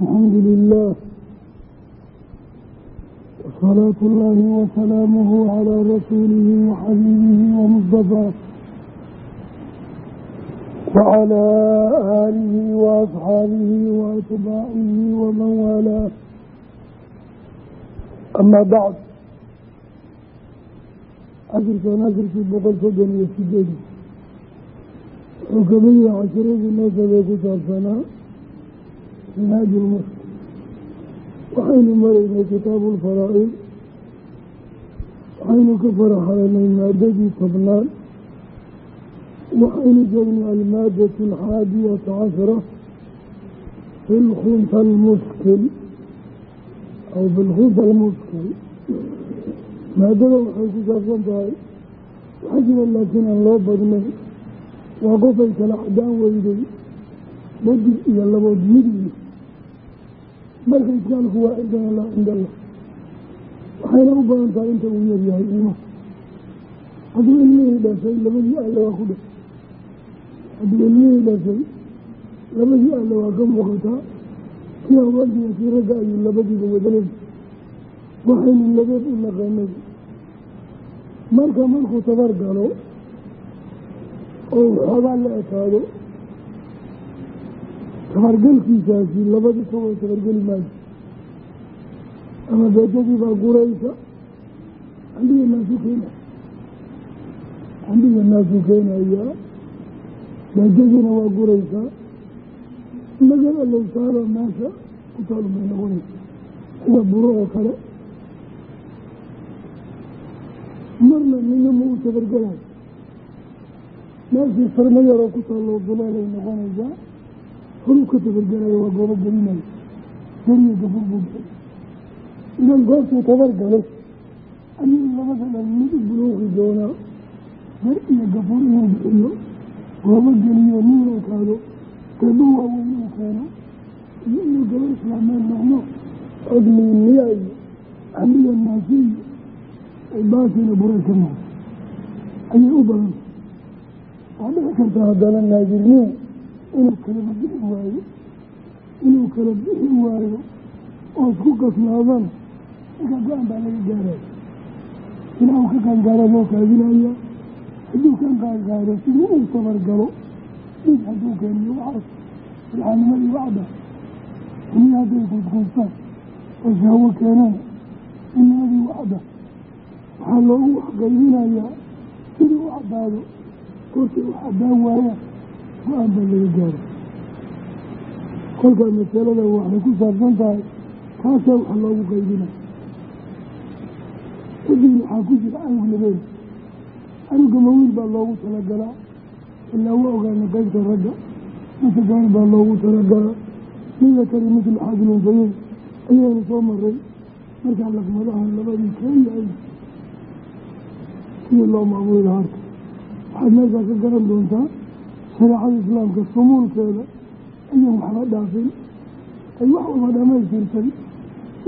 alxamdu lilah wasalaatu llaahi wasalaamuhu calaa rasuulihi waxabibihi wamustafaa wacalaa aalihi waasxaabihi waatbaacihi waman waalaa amaa bacd casirkan casirkii boqol soddon iyo sideedi wuxuu ka mid yahay cashiradii noo sabey ku saabsanaa minhaaj ulmuslim waxaynu maraynay kitaabu ulfaraa'id waxaynu ka faraxalanay maadadii tobnaad. Waxaynu joognay almaadatu alxaadiyata cashara fi lkhunta almuskil aw fi lkhunta almuskil maadada waxay ku saabsan tahay waxaa jira laakiin aan loo badnay. Waa qofay kala cadaan weyday badir iyo labood marka iskaalku waa cindana laa cinda allah waxayna u badan tahay inta uu yaryahay ilmaha hadduu ilmihii dhashay labadii alle waa ku dhashay hadduu ilmihii dhashay labadii alle waa ka muuqataa. Kii haweenkiiyo kii ragga ayuu labadiiba wadalay waxaynu labeed u naqaanay. Marka markuu tabar galo oo xoogaa la ekaado tabargalkiisaasi labadii ka wada tabargeli maayo ama beejadii baa guraysa cambiga naasu keenaya cambiga naasuu keenayaa beejadiina waa guraysaa magal alowsaalo meesha ku taalumay noqonaysa. Sida buro oo kale. Marna nina ma u tabargelayo meeshii sarmo yaroo ku taalloo duleelay noqonaysaa horuu ka tabargelayo waa goobo gelinayo geriyo gafur buu gel idan goobtuu tabargalo ayuu labada dhan mid buluuqi doonaa gar iyo gafur inuu bixiyo goobo geliyo nin uu kaado gabho waaweyn uu keeno iyo inuu gabar islaameen noqno codmiiniya iyo cambiya naasiyo baasina buray ka noqdo ayay u badan. Waa dhici kartaa haddana naadirniin inuu kala bixi waayo inuu kala bixi waayo oo isku qasnaadana marka go'aan baa laga gaaraya ilaa uu ka qaangaaro loo kaadinaya hadduu ka qaangaaro siduu uu tabargalo dhig hadduu keeniyo waxaas ilxaanimadii wacda ini hadday kuuskuustaan oo shahwo keenana inimadii wacda waxaa loogu waxqaybinayaa sidii u caddaado korkay u caddaan waayaan go'aan baa laga gaara kolkaa masalada waxay ku saabsan tahay kaasaa waxa loogu qaybinaya kadib waxaa ku jira anug labeen anuga mawiil baa loogu talagalaa ilaa waa ogaana qaybta ragga. Gabar baa loogu talagalaa. Mida kali mitlu xaadilunsayeyn ayaynu soo maray markaa laqmadaha labadii keenyahay sidii loo maamuula harta waxaad meeshaa ka garan doontaa shareecada islaamka sumuulkeeda ayan waxba dhaafin ay wax uba dhamaystirtay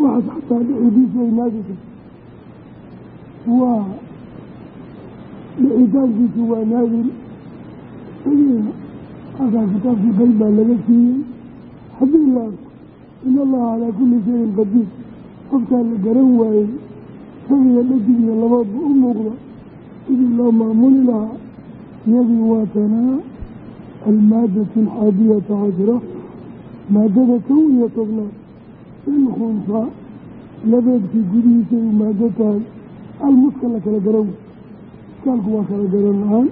waxaas xataa dhicidiisu ay naagisa waa dhicitaankiisu waa naadir sagiina halkaa kitaabkii qayb baa laga siiyey. Haddii la arko in allaha calaa kulli shayin qadiir qofkaa la garan waayey sagiga dhadig iyo labaadba u muuqda. Sidii loo maamuli lahaa iyadii waa tanaa almaadatu alxaadiyata cashra maadada kow iyo tobnaad ilkhunsaa labeedkii gudihiisa ay maado tahay almuska la kala garan wey iskaalku waa kala garan la'aan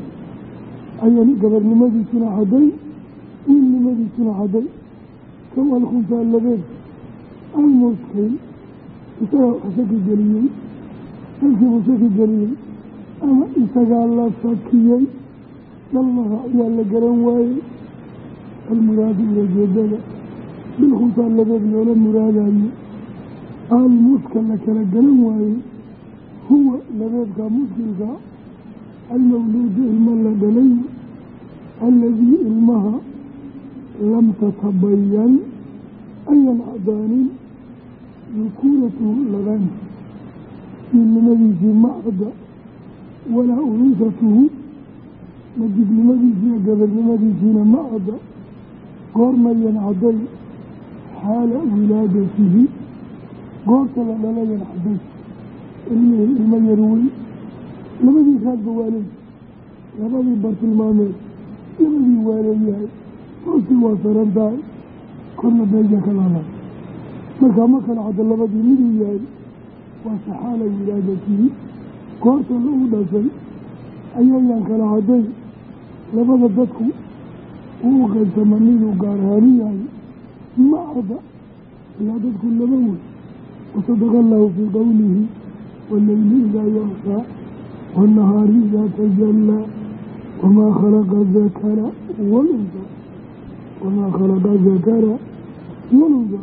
ayan gabarnimadiisuna cadday wiilnimadiisuna cadday kow alkhunsaa labeed almuskil isagaa wax shaki geliyey halkiibuu shaki geliyey ama isagaa la sakiyey dhallaha ayaa la garan waayey. Almuraadu ulajeedada bilkhunsaa labeed loola muraadayo almuska la kala garan waayey. Huwa labeedka muskilka almawluudu ilma la dhalay. Alladii ilmaha lam tatabayan ayan cadaanin dukuuratuhu labaanta wiilnimadiisii ma walaa unuusatuhu majibnimadiisiiyo gabarnimadiisiina ma cadda goormayan cadday xaala wilaadatihi goorta la dhalayan xaday ilmihii ilmo yar weyn. Labadii raadba waaley labadii bartilmaameed labadii waaleeyahay hoostii waa saran tahay korna beeja ka laalaa markaa ma kala cadda labadii miduu yahay waa saxaala wilaadatihi. Goorta lagu dhashay ayayaan kala cadday labada dadku uu qaybsama miduu gaar ahaani yahay? Ma cadda ilaa dadku laba wey. Wasadaqa allahu fii qowlihi walleyli idaa yakshaa waannahaari idaa tajallaa wamaa khalaqa dakara walunsa wamaa khalaqa dakara walunsa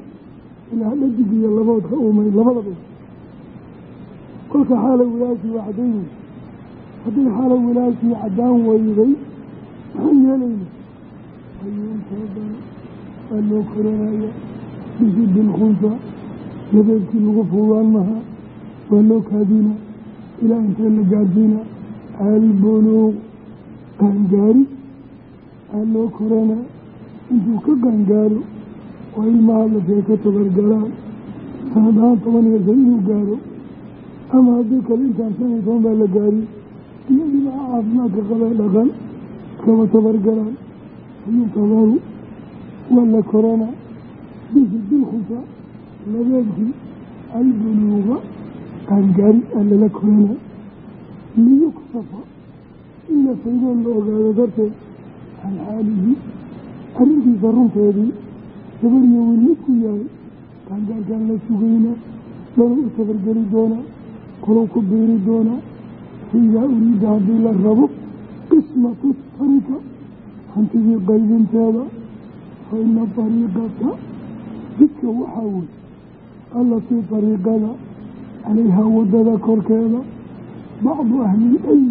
ilaa dhadig iyo laboodka uumay labadaba kolka xaala wilaashii waa caddayn. Hadday xaala wilaashii caddaan weyday maxaan yeelayna ayuuntaadana waa loo koranaya bisi bilkhunsa labeebkii lagu fuugaan maha waa loo kaadina ilaa intee la gaarsiina albuluuq qaangaari aa loo korana intuu ka qaangaaro oo ilmaha lafee ka tabargalaan sanad ahaan toban iyo san inuu gaaro ama haddii kale intaan shan iyo toban baa la gaari iyo ilmaha caafimaadka qabee dhaqan kaba tabargalaan ayuntadaru waa la korana. Bihi bilkhusa labeebkii albuluuqa qaangaari aa lala korana. Liyuksafa in la faydoo la ogaado darteed can xaalihi arrintiisa runteedii gabadhiyo wiil midku yahay qaangaarkaan la sugayna lana u tabargeli doonaa kolow ku biiri doonaa faidaa uriida haddii la rabo qismatu tarika hantidii qaybinteeda fa ina dariiqata jidka waxaa wey allatii dariiqada calayhaa waddada korkeeda. Bacdu ahlilcilm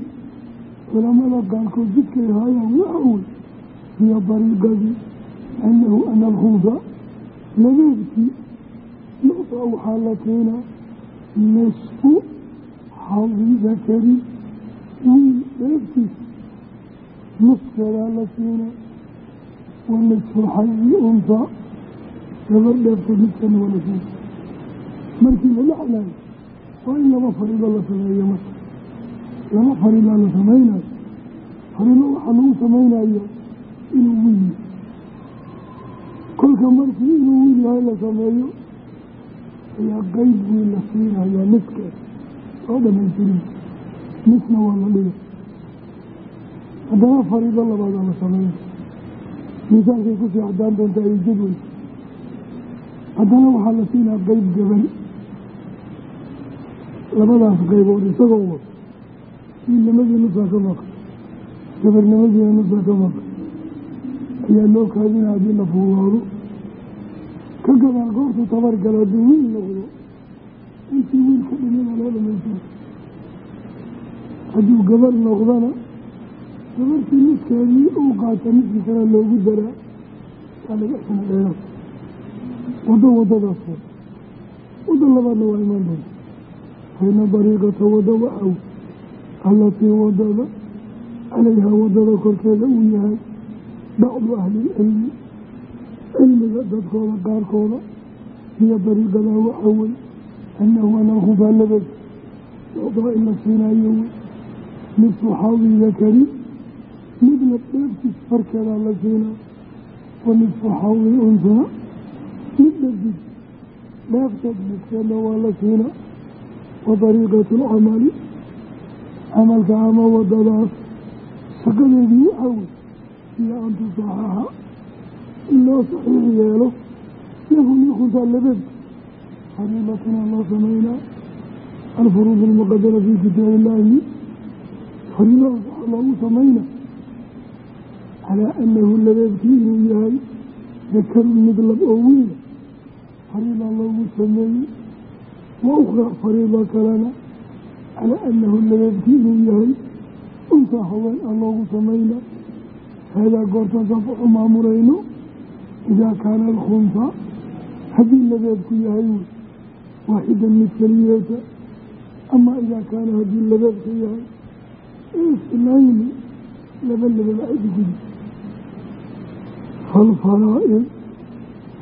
culamada qaarkood jidkay haayaan waxa wey hiya dariiqadii annahu ana alkhunsa labeebkii yuctaa waxaa la keenaa nisfu xadi dakari wiil dheebtiisa nuskeedaa la siina wa nisfu xadi untaa gabar dheebtood midkana waa la siina markii la dhexlayo waa in laba fariido la sameeyo marka. Laba fariidaa la samaynayo fariido waxaa lagu samaynayo inuu wiil kolka markii inuu wiil yahay la sameeyo ayaa qeyb wiil la siinayaa niskeed oo dhamaystirin nisna waa la dhiga haddana fariido labaadaa la sameeya miisaankay ku sii cadaan doontaa ay jadwey haddana waxaa la siinaa qeyb gaban. Labadaas qaybood isagoo wad. Wiilnimadii nusaa ka maqan. Gabarnimadiina nusaa ka maqan. Ayaa loo kaadina haddii la fuugaado ka gadaal goortu tabargalo hadduu wiil noqdo intii wiil ka dhimina loo dhamaystira hadduu gabar noqdana gabartii niskeedii uu qaata niskii kale loogu daraa waa laga xina dheera waddo waddadaas wa waddo labaadna waa imaan doonta fayna dariiqata wadda waxaw allatii waddada calayhaa waddada korkeeda uu yahay bacdu ahlilcilmi cilmiga dadkooda qaarkooda hiyo dariiqadaa waxaa wey annahu analkhunfaa labad yucdaa in la siinaayo wey nisfu xawdi dakari midna dheebtiis farkeedaa la siinaa wa nisfu xawdi unsaa midna dig dheefteed midkeedna waa la siinaa wa dariiqatu alcamali camalka ama waddadaas shaqadeedii wey iyo an tusaxaxa in loo saxiix yeelo lahu likuntaa labeebka fariidatuna loo samaynaa alfuruud almuqadara fii kitaabi illaahi fariidadaas waxaa loogu samaynaa calaa annahu labeebkii inuu yahay dakarun mid lab oo weyna fariida loogu sameeyey wa ukhraa fariida kalena calaa annahu labeebkii inuu yahay untaa haween aan loogu samaynaa haadaa goortaan safaxu maamurayno idaa kaana alkhunsa haddii labeebku yahay wey waaxidan mid keliyeeta ama idaa kaana haddii labeebka yahay isnayni laba lababa aydi gudi falfaraa'id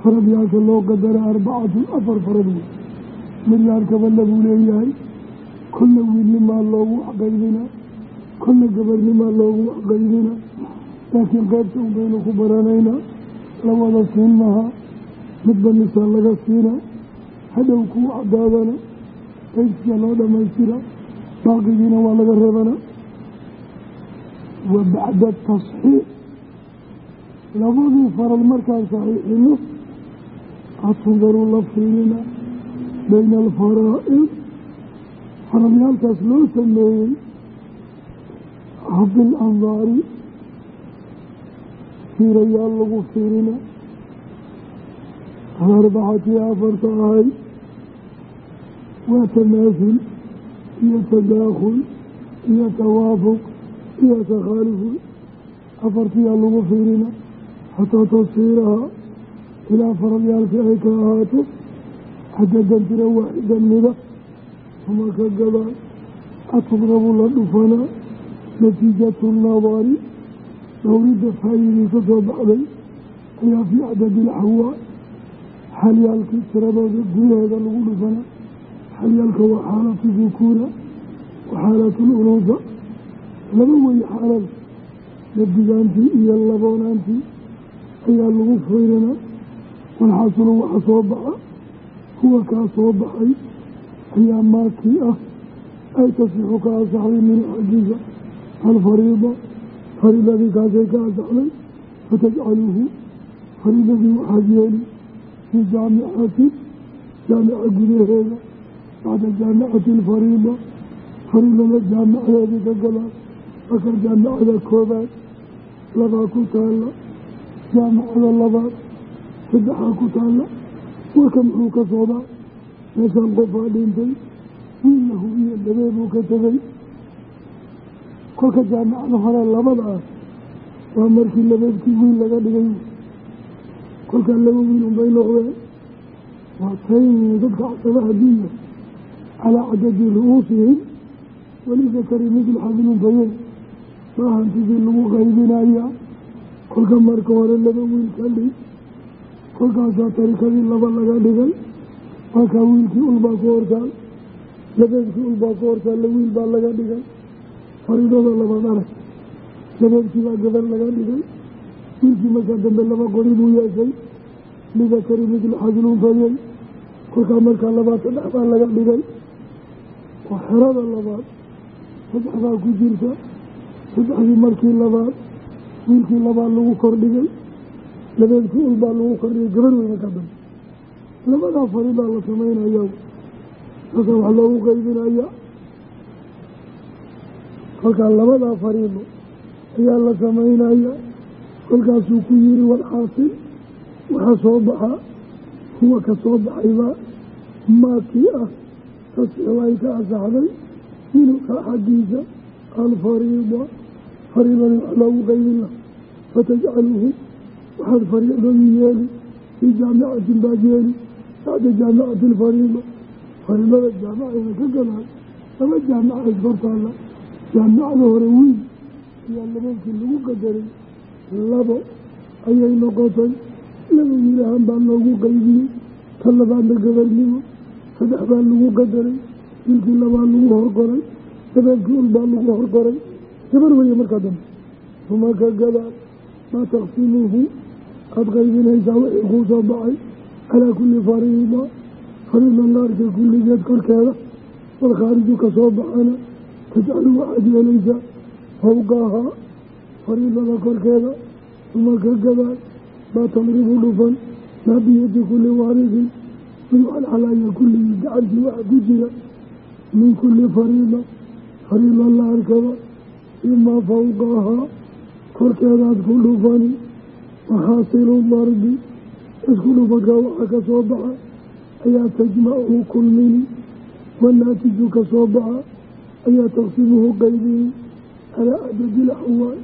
faradyaalka loo qadara arbacatun afar farad wey midyaarkabana buu leeyahay kolla wiilnimaa loogu waxqaybina kolla gabarnimaa loogu waxqaybina laakiin qaybta un baynu ku baranaynaa lawada siin maha midba nisaa laga siina hadhow kuu cadaadana qaybsiya loo dhammaystira baaqigiina waa laga reebana. Wa bacda tasxiix labadii faral markaan saxiixino atundaru la fiirina bayna alfaraa'id faralyaalkaas loo sameeyey habil andaari fiirayaal lagu fiirina. Arbacati afarta ahay waa tamaasul iyo tadaakhul iyo tawaafuq iyo takhaaluful. Afartiyaa lagu fiirina xataa tasiiraha ilaa faradyaalkii ay ka ahaato xadadan tira waaxidan mida uma ka gadaan atudrabu la dhufanaa natiijatu nadari dhowridda faa'iidii ka soo baxday ayaa fii cadadi ilxawaa xalyaalkii tiradooda gudaheeda lagu dhufana xalyaalka waa xaalatu dukuura wa xaalatu lunuusa laba wey xaalada ladigaantii iyo laboonaantii ayaa lagu fiirina walxasulu waxa soo baxa. Kuwa kaa soo baxay ayaa maakii ah ay tasixu ka asaxday minhu xaggiisa. Alfariida fariidadii kaasay ka asaxday fatajcaluhu fariidadii waxaad yeeli fii jaamicatin jaamica gudaheeda. Bacda jaamicati alfariida fariidada jaamicadeedii ka galaan marka jaamicada koobaad labaa ku taalla jaamicada labaad saddexaa ku taalla warka muxuu ka socdaa? Meeshaan qofaa dhintay wiillahu iyo dhabee buu ka tegay kolka jaamicada hore labada ah waa markii labeedkii wiil laga dhigay. Kolkaa laba wiil unbay noqdeen. Waa tayn dadka casadaha diya calaa cadadi ru'uusihim walidakari midl xadilunfayey maa hantidii lagu qaybinaya kolka marka hore laba wiil ka dhig kolkaasaa tarikadii laba laga dhigay. Markaa wiilkii ulbaa ku hortaal labeedkii ulbaa ku hortaal la wiil baa laga dhigay. Fariidada labaad arag labeedkii baa gabar laga dhigay. Wiilkii markaa dambe laba qori buu yeeshay lidakari midlu xadilunfayey kolkaa markaa labaad saddex baa laga dhigay. Oo xerada labaad saddex baa ku jirta saddexdii markii labaad wiilkii labaad lagu kordhigay labeedkii ulbaa lagu kordhigay gabar weyna ka dambe labadaa fariidaa la samaynaya saasaa wax loogu qaybinaya kolkaa labadaa fariido ayaa la samaynaya kolkaasuu ku yiri walxaasil waxaa soo baxa kuwa ka soo baxayba maakii ah tasixu ay ka asaxday minhu ka xaggiisa alfariida fariidani wax loogu qaybin laha fatajcaluhu waxaad fariidadii yeeli fii jaamicatin baad yeeli bacda jaamicati alfariida fariidada jaamicada ka gadaan laba jaamica iskortaalla jaamicada hore wiil ayaa labeedkii lagu qadaray labo ayay noqotay. Laba wiilahan baa loogu qaybiyey ta labaadna gabarnimo saddex baa lagu qadaray wiilkii labaa lagu horqoray labeedkii ul baa lagu horqoray gabar weeye markaa dambe. Uma ka gadaan maa taqsimuhu aada qaybinaysaa wixii kuu soo baxay calaa kulli fariida fariida naarka kulligeed korkeeda walkhaariju ka soo baxana tajcalu waxaad yeelaysaa fawqahaa fariidada korkeeda uma ka gadaan maa tadribu dhufan maa biyadi kulli waarisin mid waxalxalaaya kulligii gacantii waxa ku jira min kulli fariida fariida la imaa fawqahaa korkeedaad ku dhufani waxaasilu darbi isku dhufankaa waxa ka soo baxa ayaa tajmachu kulmini wanaatiju ka soo baxa ayaa taqsimuhu qaybini calaa cadadil axwaal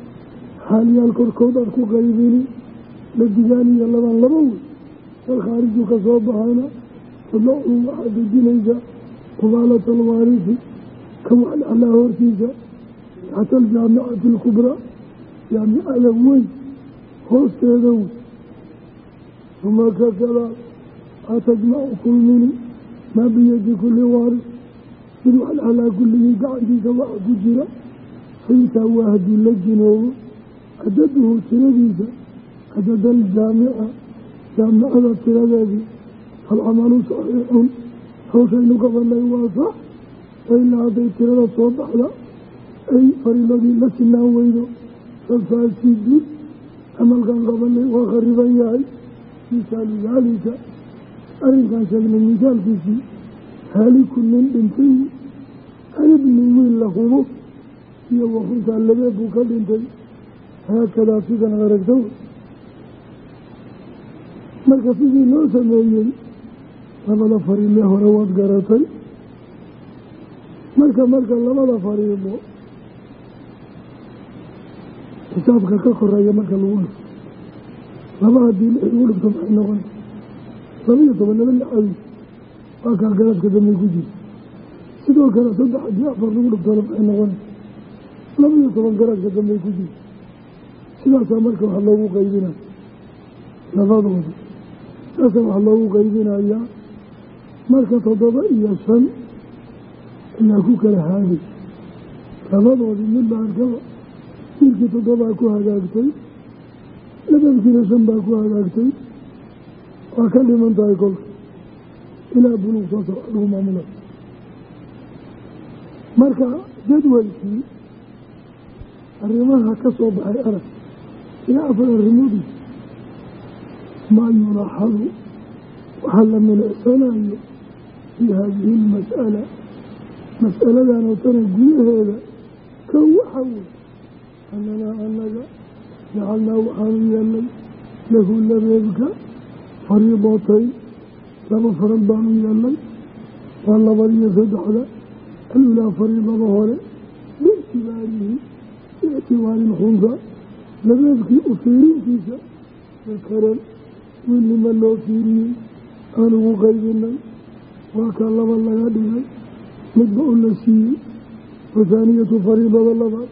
xaalyaal korkood aad ku qaybini ladigaan iyo labaan laba wey walkhaariju ka soo baxana tadacu waxaad dejinaysaa qubaalata alwaarisi ka waxlexlaa hortiisa taxta aljaamicati alkubraa jaamicada weyn hoosteeda wey uma kakada atajmacu kulmini maa biyadi kulli waaris mid wax dhaxlaa kulligii gacantiisa waxa ku jira faintaa waa haddii la jinoobo cadaduhu tiradiisa cadada aljaamica jaamicada tiradeedii falcamalu saxiixun hawshaynu ka waa sax wailaa hadday tirada soo baxda ay fariidadii la sinaan weydo fafaasidun camalkan qabanay waa khariban yahay misaalu daalika arrinkaan sheegnay misaalkiisii haaliku nin dhintay anibni wiil la hubo iyo wakuntaa labee buu ka dhintay haakadaa sidan ad aragto marka sidii loo sameeyey labada fariile hore waad garatay marka marka labada fariido xisaabka ka koreeya marka lagu dhufto laba haddii lix lagu dhufto maxay noqon. Laba iyo toban laba lixadi waa kaa garaadka dambe ku jira. Sidoo kale saddex haddii afar lagu dhuftona maxay noqon. Laba iyo toban garaadka dambe ku jira. Sidaasaa marka wax loogu qaybinaya labadooda saasaa wax loogu qaybinayaa marka toddoba iyo shan ayaa ku kala haaday labadoodii mid baankaba wiilkii toddobaa ku hagaagtay labadkiina shan baa ku hagaagtay. Waa ka dhiman tahay kolka. Ilaa buluug soo soc lagu maamula marka jadwalkii arrimaha ka soo baxay arag ilaa afar arrimoodii maa yulaaxadu waxaa la milicsanayo fii haadihi almas'ala mas'aladan oo tana gudaheeda kow waxa wey annanaa annaga jacalnaa waxaanu yeelnay lahu labeebka fariidotayn laba farad baanu yeelnay waa labadiyo saddexda alulaa fariidada hore biictibaarihi biictibaari lkhunsa labeebkii u fiirintiisa dakaran wiilnima loo fiiriyey aan ugu qaybinay waa kaa laba laga dhigay midba u la siiyey wathaaniyatu fariidada labaad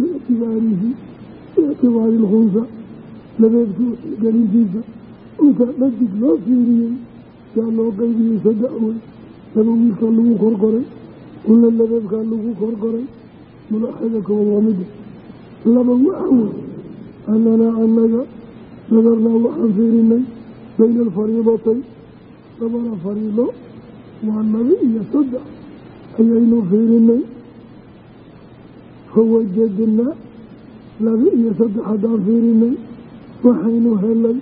biictibaarihi biictibaari lkhunsa labeebkii uxilgelintiisa unta dhadig loo fiiriyey yaa loo qaybiyey saddex wey laba wiilkaa lagu korkoray una labeebkaa lagu korkoray mulaaxada koowaad waa mida laba waxa wey annanaa annaga nadarnaa waxaan fiirinay bayna alfariidatayn labada fariido waa laba iyo saddex. Ayaynu fiirinay fawajadnaa laba iyo saddex haddaan fiirinay waxaynu helay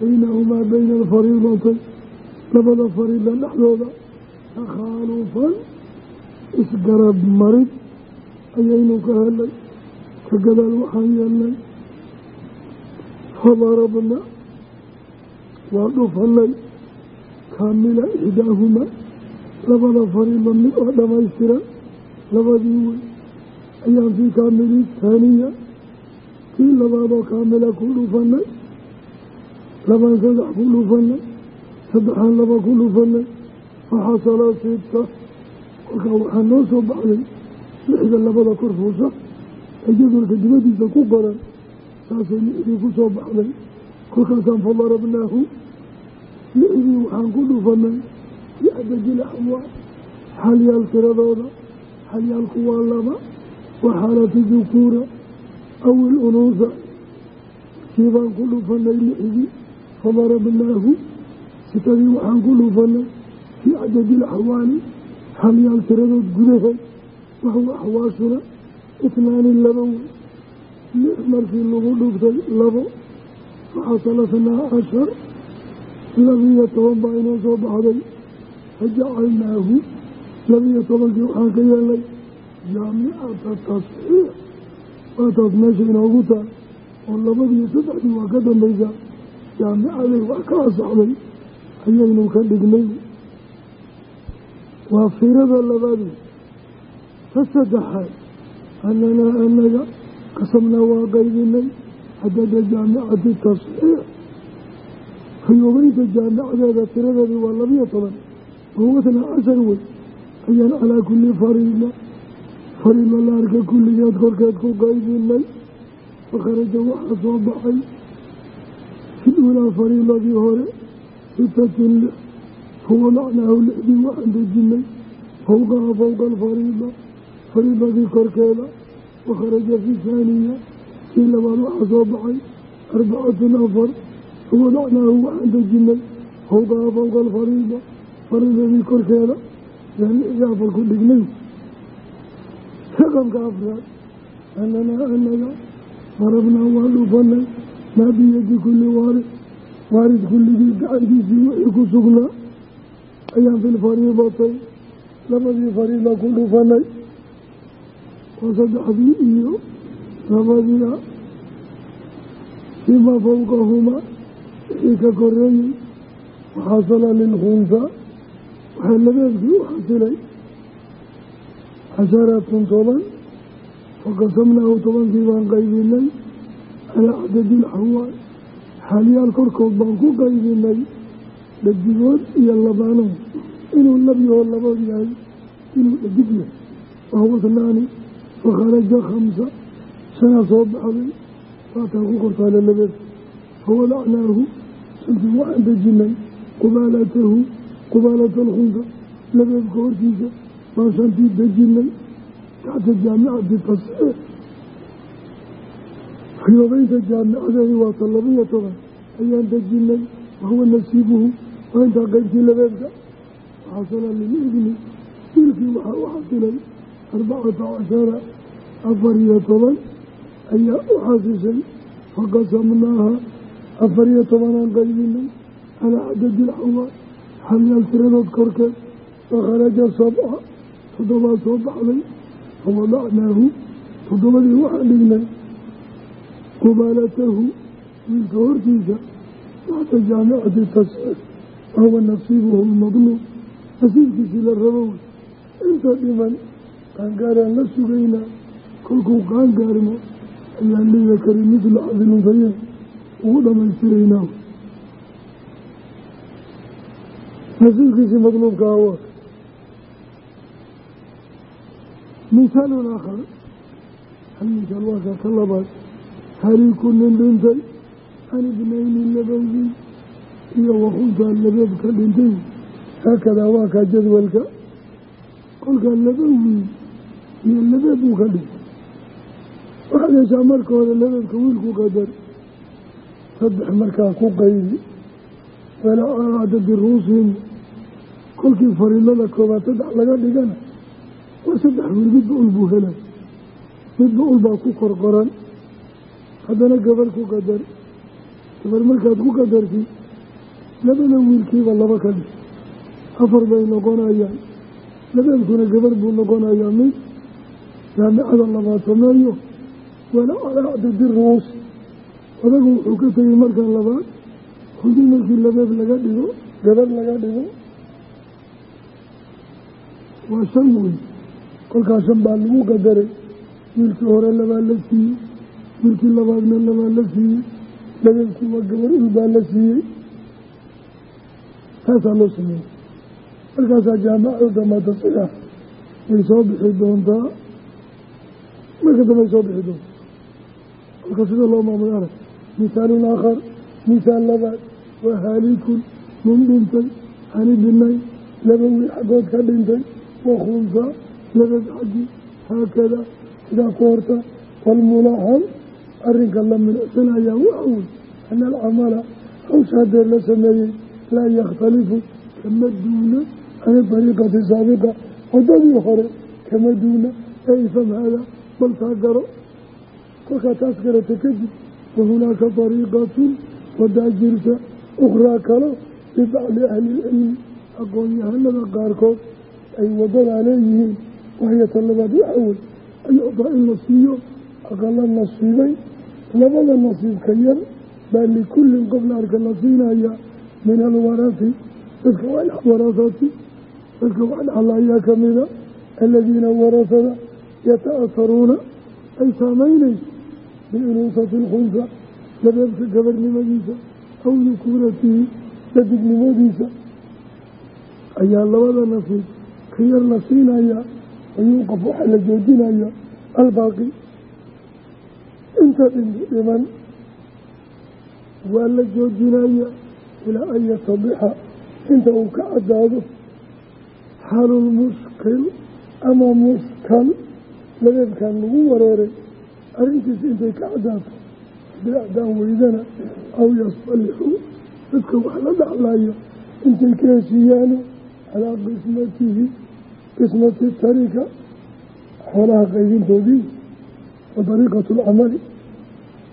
baynahumaa bayna alfariidatayn labada fariida dhexdooda takhaalufan isgarab marid ayaynu ka helay ka gadaal waxaan yeelnay fadarabna waa dhufanay kaamila ixdaahumaa labada fariida mid oo dhammaystiran labadii wey ayaan fii kaamili taaniya kii labaadoo kaamila ku dhufanay labaan saddex ku dhufanay saddexaan laba ku dhufanay faxasala sita kolkaa waxaa noo soo baxday lixda labada kor fuusha ee jadwalka dibadiisa ku qoran. Saasay lixdii ku soo baxday. Kolkaasaan fadarabnaahu lixdii waxaan ku dhufanay fii cadadil axwaal xalyaal tiradooda. Xalyaalku waa laba wa xaalati dukuura aw ilunuusa kii baan ku dhufanay lixdii fadarabnaahu. Sitadii waxaan ku dhufanay fii cadadil axwaali xalyaal tiradood gudaheed wahuwa axwaashuna itnaani laba wey lix markii lagu dhuftay labo faxasala sanaa cashar labiyo toban baa inoo soo baxday. Fajacalnaahu labiyo tobankii waxaan ka yeelnay jaamicata tasxiix waataas meesha inoogu taal oo labadiiyo saddexdii waa ka dambaysaa jaamicaday wax ka asaxday ayaynu ka dhignay. Waa fiirada labaadu ta saddexaad annanaa annaga qasamnaa waa qaybinay. Cadada jaamicati tasxiix. Fayoobeynta jaamicadeeda tiradeedii waa labiyo toban. Wawatna cashar wey ayaan calaa kulli fariida fariida la arka kulligeed korkeed ku qaybinay. Fakharaja waxaa soo baxay. Fi aluulaa fariidadii hore sitatin lix fawadacnaahu lixdii waxaan dejinay fowqaha fowqa alfariida fariidadii korkeeda. Wakharaja fi haaniya kii labaad waxaa soo baxay. Arbacatun afar fawadacnaahu waxaan dejinay fowqaha fowqa alfariida fariidadii korkeeda. Yaan lixdii afar ku dhignay raqamka afraad ananaa anaga darabnaa waa dhufanay maa biyadi kulli waarid waarid kulligii gacantiisii wixii ku sugnaa ayaan filfariidatay labadii fariida ku dhufanay oo saddexdii iyo labadia fimaa fowqahumaa wixii ka koreeyey waxasala lilkhunsaa waxaa labeebkii u xasilay casharatun toban faqasamnaahu tobankii baan qaybinay calaa cadadi ilxawaal xaaliyaal korkood baan ku qaybinay dhadigood iyo labaanood inuu labyahoo labood yahay inuu dhadig yahay wahuwa snaani fakharaja khamsa shanaa soo baxday waataa ku kortaale labeed fawadacnaahu shantii waxaan dejinay qubaalatahu qubaalata alkhunsa labeebka hortiisa baan shantii dejinay taxta jaamicati tasxiix xiyoobeynta jaamicadeedi waa ta labiyo toban ayaan dejinay wahuwa nasiibuhu waa intaa qeybtii labeebka waxasala lilibni wiilkii waxaa u xasilay arbacata cashara afar iyo toban ayaa u xasishay faqasamnaaha afar iyo tobanaan qaybinay calaa cadadi ilxawaal xalyaal tiradood korkeed fakharaja sabca toddobaad soo baxday fawadacnaahu toddobadii waxaan dhignay qubaalatahu wiilka hortiisa taxta jaamicati tasxiix wahuwa nasiibuhu lmadluub nasiibkiisii la rabo wey. Inta dhiman qaangaaraan la sugaynaa kolkuu qaangaarmo ayaan lidakari midlu xadilunfayen ugu dhammaystiraynaa. Nasiibkiisii madluubka awa mithaalun aakhar. Hal mithaal waakaa ka labaad. Haliku nin dhintay can ibnayni labowgii iyo wakuntaa labeeb ka dhintay. Haakadaa waa kaa jadwalka. Kolkaa labowgii iyo labeeb uu ka dhintay. Waxaad yeeshaa marka hore labeebka wiilku qadar saddex markaa ku qaydi walaa cadadi ruusin. Kolkii fariidada koobaad saddex laga dhigana waa saddex wiil midba ul buu helay midba ul baa ku qorqoran. Haddana gabar ku qadar gabar markaad ku qadartid labada wiilkiiba laba ka afar bay noqonayaan. Labeebkuna gabar buu noqonayaa mid jaamicada labaad sameeyo walaa calaa cadadi ruus odagu wuxuu ka tegey markan labaad hudii markii labeeb laga dhigo gabar laga dhigo waa shan wiil kolkaa shan baa lagu qadaray wiilkii hore labaa la siiyey wiilkii labaadna labaa la siiyey labeebkii waa gabar ul baa la siiyey. Taasaa loo sameeyey. Markaasaa jaamacadu damaata way soo bixi doontaa. Marka dambay soo bixi doontaa. Kolka sida loo maamul arag mithaalun aakhar mithaal labaad waa haalikun nin dhintay hani binay laba wiil xaggood ka dhintay wakhunsa labad xaggi haakada sidaa ku horta walmulaaxam arrinka la milicsanayaa waxa wey ana alcamala hawsha hadeer la sameeyey laa yakhtalifu kama duuna can dariiqati saabiqa waddadii hore kama duuna ee ifam haada bal taa garo kolkaa taas garata kadib wa hunaaka dariiqatun wadaa jirta ukhraa kalo libacdi ahli ilcilmi aqoon-yahanada qaarkood ay wadadaa leeyihiin wahya ta labaad waxa wey an yucdaa in la siiyo aqala nasiibay labada nasiibka yar baa likullin qof la arka la siinaya min alwarati dadka warasati dadka wax dhaxla ayaa kamida aladiina warasada yata'aharuuna ay saamaynayso biinuusati alkhunsa labeebka gabarnimadiisa aw dukuuratihi dadignimadiisa ayaa labada nasiib ka yar la wayuuqaf waxaa la joojinaya albaaqi. Inta dhiman waa la joojinaya ilaa an yatadixa inta uu ka caddaado xalulmushkil ama mushkal labeebkan lagu wareeray arrintiisa intay ka caddaato hadday weydana aw yastalixuu dadka wax la dhaclaya intay ka heshiiyaano calaa qismatihi qismati tarika xoolaha qaybintoodii wa dariiqatu alcamali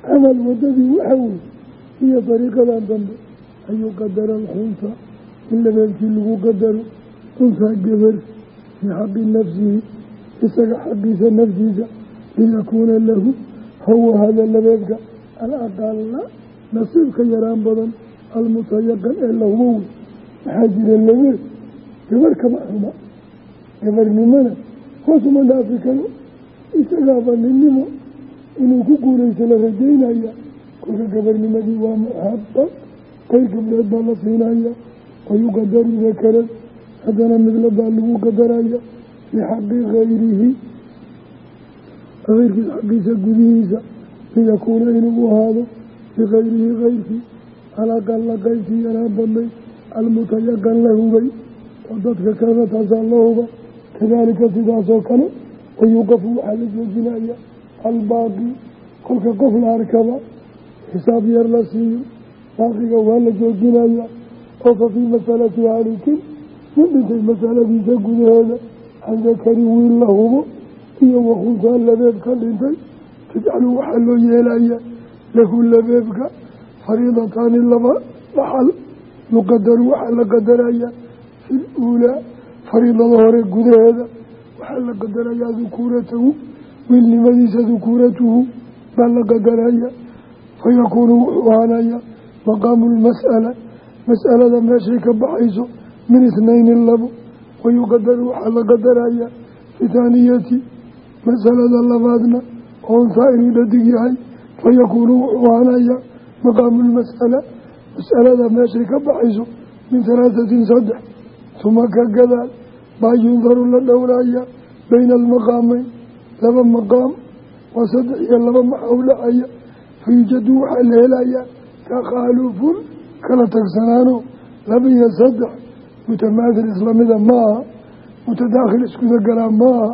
camal waddadii waxa wey iyo dariiqadan dambe an yuqadara alkhunsa in labeebkii lagu qadaro unsaa gabar fii xaqi nafsihi isaga xaqiisa naftiisa liyakuuna lahu hawa hada labeebka alaqala nasiibka yaraan badan almutayaqan ee lahuba wey maxaa jira labeeb gabar kama xuma gabarnimona hoosuma dhaafi karo. Isagaaba ninnimo inuu ku guulaysto la rajaynaya. Kolka gabarnimadii waa muxabad qayr gabdheed baa la siinaya wayuqadaru dakaran haddana midla baa lagu qadaraya fii xaqi kayrihi keyrkiis xaqiisa gudihiisa liyakuuna inuu ahaado bikayrihi keyrkii alaqalla qaybkii yaraa badnay almutayaqan la hubay oo dadka kalena taasaa la huba kadaalika sidaasoo kale wayuqafu waxaa la joojinaya albaaqi kolka qof la arkaba xisaab yar la siiyo baaqiga waa la joojinaya oo fa fii masalati haalikin nin dhintay masaladiisa gudaheeda an dakari wiil la hubo iyo wakuntaa labeeb ka dhintay tajcalu waxaa loo yeelaya lahu labeebka fariidataani laba dhaxal yuqadaru waxaa la qadaraya fi luulaa fariidada hore gudaheeda waxaa la qadarayaa dukuuratahu wiilnimadiisa dukuuratuhu baa la qadaraya fayakuunu wuxuu ahaanaya maqaamu lmas'ala mas'alada meeshay ka baxayso min ithnayni labo wayuqadaru waxaa la qadaraya fi thaaniyati masalada labaadna oonsaa inuu dhadig yahay fayakuunu wuxuu ahaanaya maqaamu lmas'ala mas'alada meeshay ka baxayso min halaahatin saddex tuma ka gadaal baa yundaru la dhowraya bayna almaqaameyn laba maqaam waa saddex iyo laba maxaw dhacaya fayujadu waxaa la helayaa takhaalufun kala tagsanaano laba iyo saddex. Mutamaathil islamida maaha mutadaakhil iskuda galaa maaha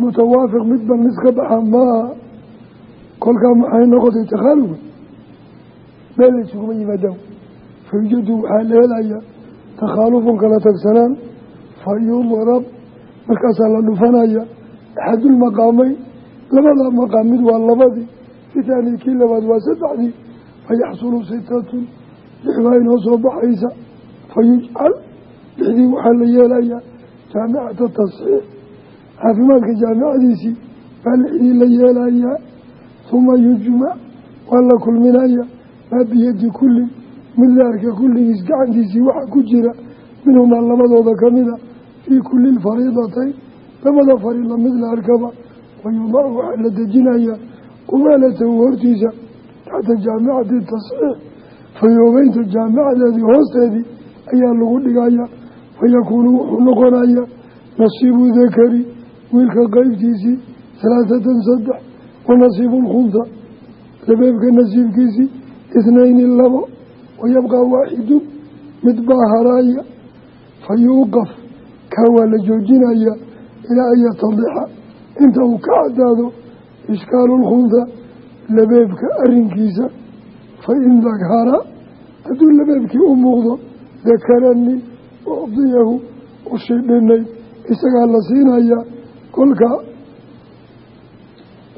mutawaafiq mid bal iska baxa maaha. Kolkaa maxay noqotay takhaalufa meel la isuguma yimaadaan. Fayujadu waxaa la helayaa takhaalufun kala tagsanaan fa yudrab markaasaa la dhufanaya axadulmaqaameyn labada maqaam mid waa labadii fitaanii kii labaad waa saddexdii fayaxsulu sitatun lix baa inoo soo baxaysa fa yujcal lixdii waxaa la yeelayaa jaamicata tasxiix caafimaadka jaamicadiisii baa lixdii la yeelayaa huma yujmac waa la kulminaya maa biyadi kullin mid la arka kulligiis gacantiisii waxa ku jira minhumaa labadooda kamida fii kulli lfariidatayn labada fariida mid la arkaba wayudacu waxaa la dejinayaa qubaalatahu hortiisa taxta jaamicati tasxiix fayoobeynta jaamicadeedii hoosteedii ayaa lagu dhigaya fayakuunu wuxuu noqonayaa nasiibu dakari wiilka qeybtiisii halaatatan saddex wa nasiibu lkhunsa labeebka nasiibkiisii ithnayni labo wayabqaa waaxidun mid baa haraaya kaa waa la joojinayaa ilaa an yatadixa inta uu ka caddaado ishkaalu lkhunsa labeebka arrinkiisa fa in dakhara hadduu labeebkii u muuqdo dakarani ucdiyahu u shidhinay isagaa la siinayaa kolka.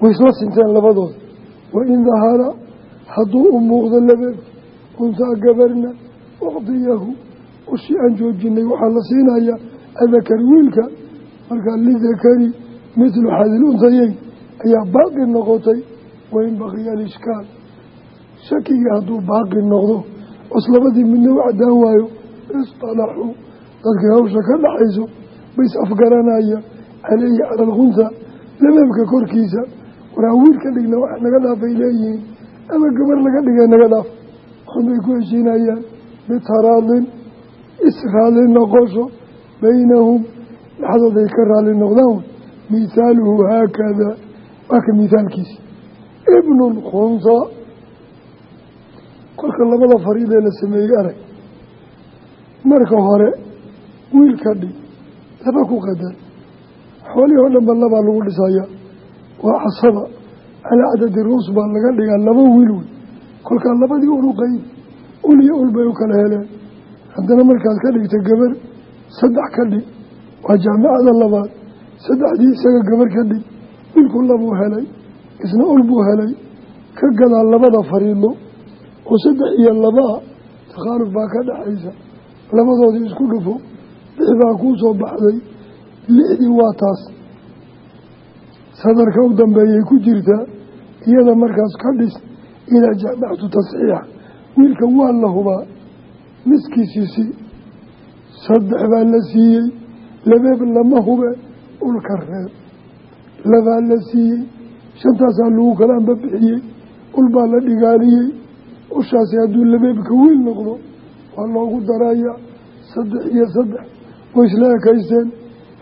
Way isla sinteen labadooda wain dahara hadduu u muuqdo labeebki unsaa gabarna ucdiyahu ushii aan joojinay. Waxaa la siinayaa adakar wiilka markaa lidakari mithlu xadil untayeyn ayaa baaqi noqotay wain baqiya alishkaal shakigii hadduu baaqi noqdo os labadii midna u cadaan waayo istalaxuu dadkii hawsha ka dhaxayso bays afgaranaya caleyhi cala alkhunsa labeebka korkiisa waraa wiil ka dhigna wax naga dhaafay leeyihiin ama gabar laga dhigay naga dhaaf waxbay ku heshiinayaan bitaraadin israali noqosho baynahum dhexdooday ka raali noqdaan mithaaluhu haakadaa waa ka mithaalkiisi ibnu lkhunsa kolka labada fariidee la sameeyey arag marka hore wiil ka dhig laba ku qadar xoolihii oo dhanba labaa lagu dhisaya waa casaba calaa cadadi ruus baa laga dhigaa laba wiil wey kolkaa labadii ulu qayb ul iyo ul bay u kala heleen haddana markaad ka dhigta gabar saddex ka dhig waa jaamicada labaad. Saddexdii isaga gabar ka dhig wiilku labuu helay isna ul buu helay. Ka gadaa labada fariidlo oo saddex iyo labaa takhaaluf baa ka dhexaysa labadoodii isku dhufo lix baa kuu soo baxday. Lixdii waa taas. Sadarka u dambeeyay ku jirtaa iyada markaas ka dhis idaa jaamactu tasxiixa. Wiilka waa la hubaa miskiisiisi saddex baa la siiyey labeeb lama hube ulka reeb labaa la siiyey shantaasaa lagu kala amba bixiyey ul baa la dhigaaliyey. Ushaasi hadduu labeebka wiil noqdo waa loogu daraya saddex iyo saddex. Way isla ekaysteen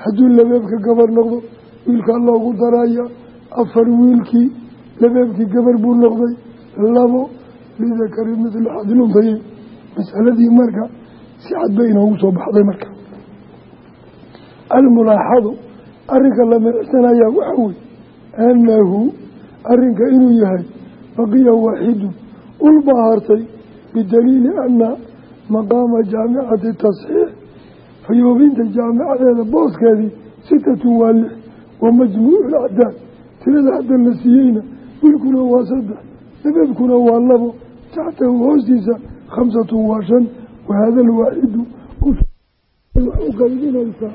hadduu labeebka gabar noqdo wiilkaa loogu daraya afar wiilkii. Labeebkii gabar buu noqday labo lidakari midlu xadiluntaye masaladii marka si cad bay inoogu soo baxday marka. Almulaaxadu arrinka la miricsanayaa waxa wey annahu arrinka inuu yahay baqiya waaxidun ulbaa hartay bidaliili ana maqaama jaamicati tasxiix fayoobinta jaamicadeeda booskeedii sitatun waa lix wa majmuucu lacdaad tirada hadda la siiyeyna wiilkuna waa saddex labeebkuna waa labo taxtahu hoostiisa khamsatun waa shan wahada alwaaxidu u qaybinaysaa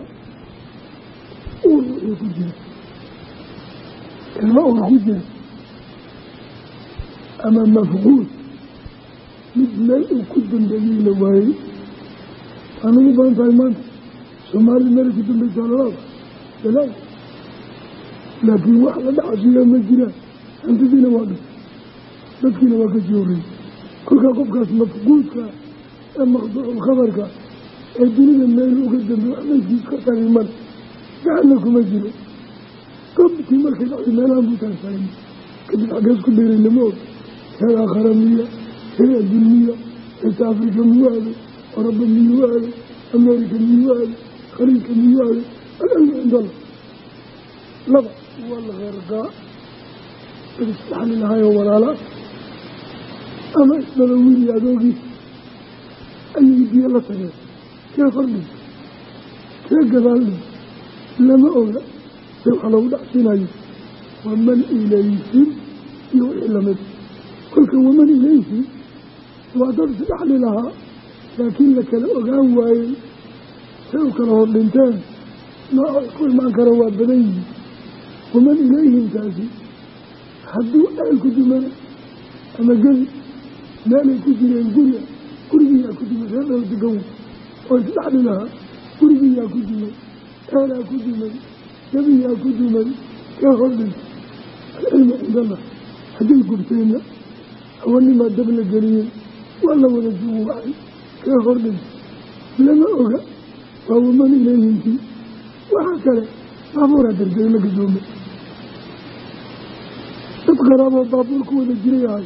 uur wixii ku jira ilmo uur ku jira ama mafquud mid meel uu ku dambeeyey la waayey waa nagu badan tahay maanta soomaalida meel ku dambaysaa lalaada dalaa laakiin wax la dhacasiiya ma jiraan hantidiina waa dhis dadkiina waa ka horreeyey kolkaa qofkaas mafquudka ee maqduuculkhabarka ee dunida meel uga dambe wax mayskiis ka tagi male gacanna kuma jiro. Gobtii markay dhacday meelahan buu taagsaayay kadib xaggees ku dheeray lama og reer aakhara miya reer adduun miya reerta afrika miyuu aaday oraba miyuu aaday ameerika miyuu aaday khaliijka miyuu aaday alcilmu cind allah laba waa la walaala. Ama isdhala wiili ayay biyo la tageen kee kordhin kee gadaaldhin lama oga. Se wax lagu dhacsiinayo waman ilayhim iyo wixii la mid kolka waman ilayhim waa dad isdhaxli lahaa laakiin la kala ogaan waayey. Say u kala hor dhinteen nooca ku imaan kara waa badan yihiin. Waman ilayhim taasi. Hadduu ceel ku dumana ama geli meelay ku jireen guriga gurigiyaa ku dumay reer dhow degan oo isdhaxli lahaa. Gurigiyaa ku dumay ceelaa ku dumay nebiyaa ku dumay kee hordhinta alcilmu cindallah hadday gubteenna hawanimaa dab la geliyey waa la wada juguwacay kee hordhinta lama oga waa waman ilayhimtii waxaa kale baabuuraa dardeg la gadoomay dad qaraaboo baabuur ku wada jiray ahay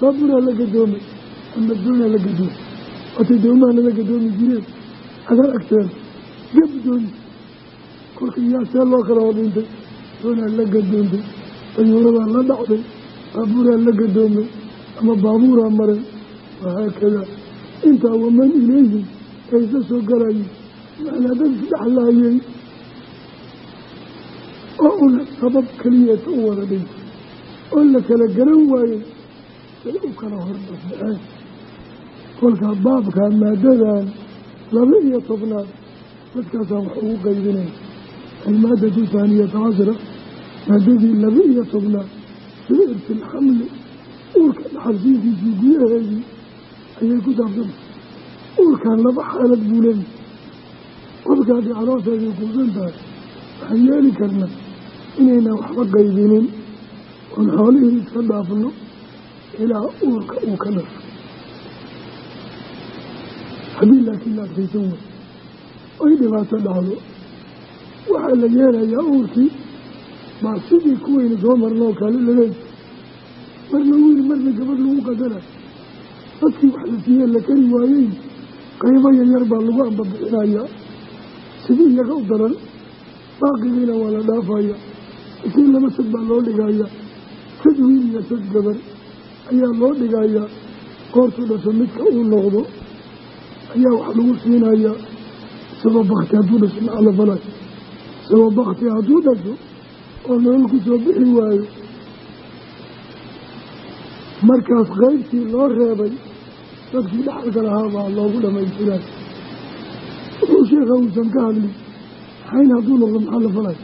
baabuuraa la gadoomay ama doonaa la gadoomay watay doomaha lala gadoomi jireen adar agteen gabdooni kolka yaa see loo kala hordhintay doonaa la gadoontay dayuuradaa la dhacday baabuuraa la gadoomay ama baabuuraa maray. Wahaakadaa intaa waman ilayhim aysa soo galayeen macnaa dad isdhexlaayey oo una sabab keliyeeta u wada dhintay. Oo la kala garan waayey say u kala hordhafdhaceen kolkaa baabkaa maadadan laba iyo tobnaad dadkaasaan wax ugu qaybinaya almaadatu thaaniyata cashra maadadii laba iyo tobnaad. Fii irti lxamli uurka dhaxalsiintiisii gudaheedii ayay ku saabsantay uurkan laba xaalad buu leeyahy qofka haddii calooseedii kuusan tahay waxaan yeeli karnaa inaynan waxba qaybinin oon xoolihii iska dhaafno ilaa uurka uu ka dhasho haddii laakiin la adkaysan way oy dhibaato dhacdo. Waxaa la yeelayaa uurkii baa sidii kuweyna soo marnoo kale laleey marna wiil marna gabadh lagu qadara dadkii wax la siiyee la kari waayey qaybo yaryar baa lagu ambabixinayaa sidii iyaga u daran baaqigiina waa la dhaafaya. Laakiin laba sad baa loo dhigayaa sad wiil iyo sad gabar ayaa loo dhigayaa goortuu dhasho midka uu noqdo ayaa wax lagu siinayaa isagoo bakti hadduu dhasho maxaa la falay isagoo bakti hadduu dhasho oo nolol ku soo bixi waayo. Markaas qaybtii loo reebay dadkii dhaxalka lahaa baa loogu dhamaystiray. Wuxuu sheekha uusan ka hadlin xayn hadduu noqdo maxaa la falay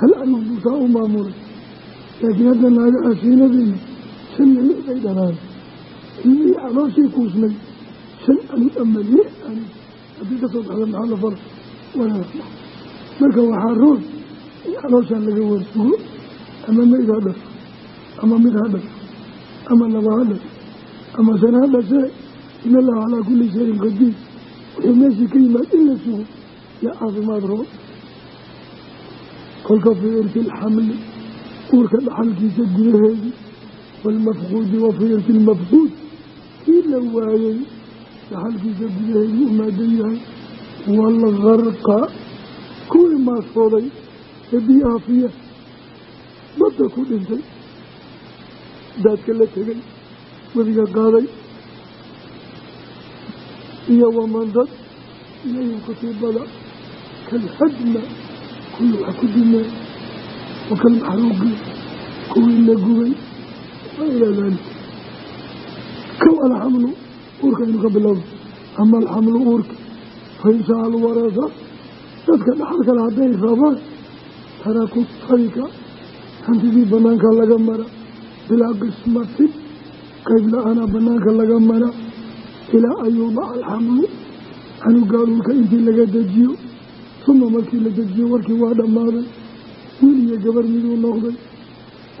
hal anug buusaa u maamulay laakiin hadda naaga ashiinadeena shan iyo lix bay dhanaan. Ilmihii calooshii kuusnay shan anug ama lix anug haddii ka baxda maxaa la falay walaala marka waxaa roon in calooshaan laga warsugo ama mayd ha dhasho ama mid ha ama laba ha dhasho ama shan ha in allaha calaa kulli shayin qadiir wixii meeshii ka yimaad in la sugo yaa caafimaad roo kolka fii irti lxamli uurka dhaxalkiisa gudaheedii waalmafquudi wa fii irti lmafquud kii la waayey dhaxalkiisa gudaheedii u maadan yahay waalgarqa kuwii maasfooday ee biyaha fiya badda ku dhintay daadka la tegay webiga qaaday iyo wamandad ilayhim kutiibada kalhadma kuwii wax ku dimeen wa kalmaxruuqi kuwii la gubay wa ilaa kow alxamlu uurka aynu ka bilowno ama alxamlu uurka fainsaa alwarasa dadka dhaxal kale hadday rabaan taraku tarika hantidii banaanka laga mara. Bilaa qismatin qayb la'aana banaanka laga mara. Ilaa an yuudaca alxamlu canugaa dhulka intii laga dejiyo. Suma markii la dejiyo warkii waa dhammaaday. Wiil iyo gabar miduu noqday.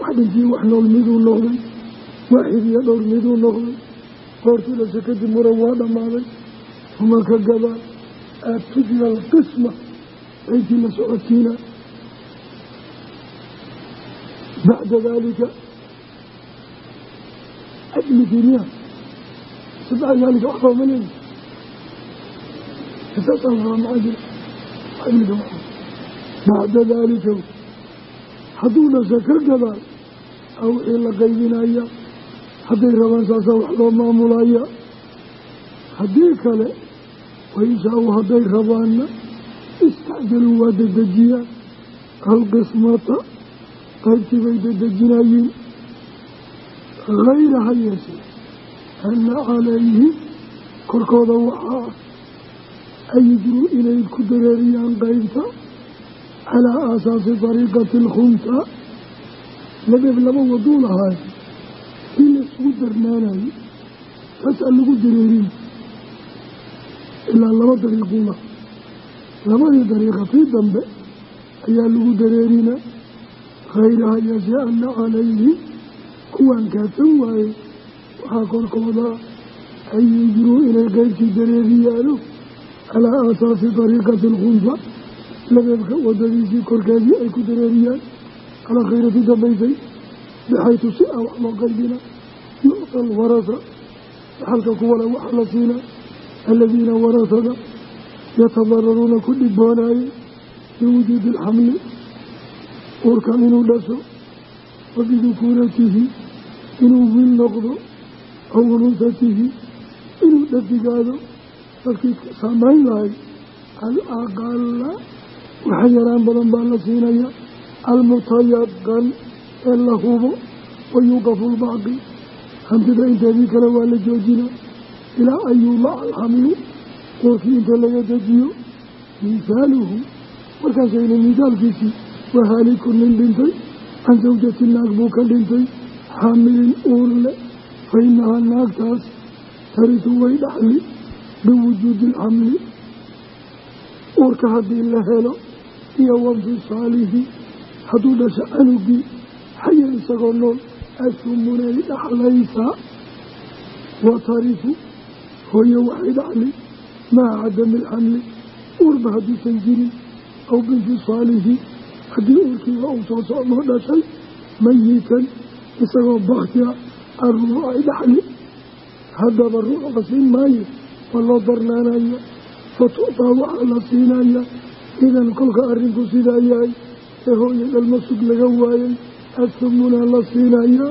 Wax dhintii wax nool miduu noqday. Waaxid iyo dhowr miduu noqday goortii dhasha kadib muran waa dhammaaday uma ka gadaa aatujira alqisma qaybtii la socotiina. Bacda daalika ajligii miya bacda daalika wax looma leeyi bacda daalika hadduu dhasha ka gadaa a wixii la qaybinaya hadday rabaan saasaa wax loo maamulaya haddii kale wainsaa-u hadday rabaanna istacjaluu waa dedejiyaan. Alqismata qaybtii bay dedejinayeen. Hayra ha yeeshee ana calayhim korkooda waxaa an yujruu inay ku dareeriyaan qaybta calaa aasaasi dariiqati alkhuntaa labeeb laba waduu lahaay in la isugu darnaanayo saasaa lagu dareerin ilaa laba dariiquula labadii dariiqa tii dambe ayaa lagu dareerina. Khayraha ana calayhim kuwaan kaadsan waaye. Waxaa korkooda an yujruu inay qaybtii dareeriyaano calaa aasaasi dariiqati alkhunfa labeebka wadadiisii korkeedii ay ku dareeriyaan calaa khayrati dambaysay bixaytu si ah wax loo qaybina yucta alwarasa dhaxalka kuwale waxa la siina aladiina warasada yatadararuuna ku dhiboonaayey biwujuudi alxamli uurka inuu dhasho wa bidukuuratihi inuu wiil noqdo aw unuusatihi inuu dhadigaado dadkii saamayn lahay alaqala waxa yaraan badan baa la siinaya almutayaqan ee la hubo wa yuuqafu lbaaqi hantida inteedii kale waa la joojina ilaa an yuulaca alxamlu uurkii inta laga dejiyo misaaluhu markaasayna misaalkiisii waa haalikun nin dhintay. Can sawjati naag buu ka dhintay. Xaamilin uur leh. Fa inahaa naagtaas taritu way dhaxli biwujuudi alxamli uurka haddii la helo iyo wanfisaalihi hadduu dhasho canugii xaya isagoo nool ashumunay dhaxlaysaa wa tarifu hooye waxay dhaxli maca cadami alxamli uurba hadduusan jirin aw biinfisaalihi haddii uurkiiba uu soo socdoo dhashay mayitan isagoo baktia arruuc ay dhaxli haddaba ruux la siin maayo waa loo darnaanaya fa tu'taa waxaa la siinaya idan kolka arrinku sidaa ee hooyo dhalma sug laga waayay asumuna la siinaya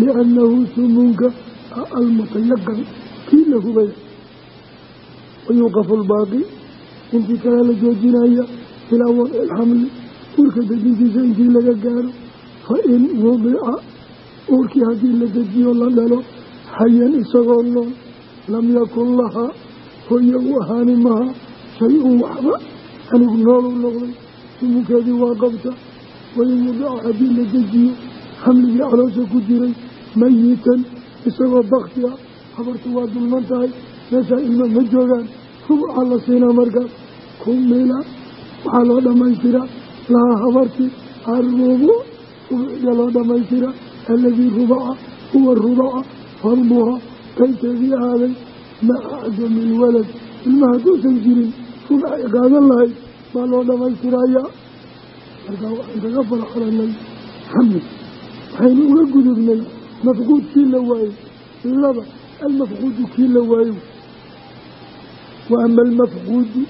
liannahu sumunka almutayaqan kii la hubaya wayuuqafu lbaaqi intii kale la joojinaya ilaa wadci ilxamli uurka dejintiisa intii laga gaaro fa in wudica uurkii haddii la dejiyo la dhalo xayan isagoo nool lam yakun lahaa hooye u ahaani maha shay-un waxba anigu nooluu noqday sumunkeedii waa qabta wain wudica haddii la dejiyo xamligii caloosha ku jiray mayitan isagoo bakti ah habartu waa dulman tahay meeshaa ilmo ma joogaan rubuca la siinaa markaas kumila waxaa loo dhammaystiraa lahaa habarti arrubu rubuciga loo dhammaystiraa aladii rubaca huwa rubaca farduha qaybteedii ahaaday maca cadami ilwalad ilmaha hadduusan jirin rubacay qaadan lahayd baa loo dhammaystirayaa markaa waxaan kaga faraxlanay xamli waxaynu uga gudubnay mafquud kii la waayey laba almafquudu kii la waayo. Wa ama almafquudu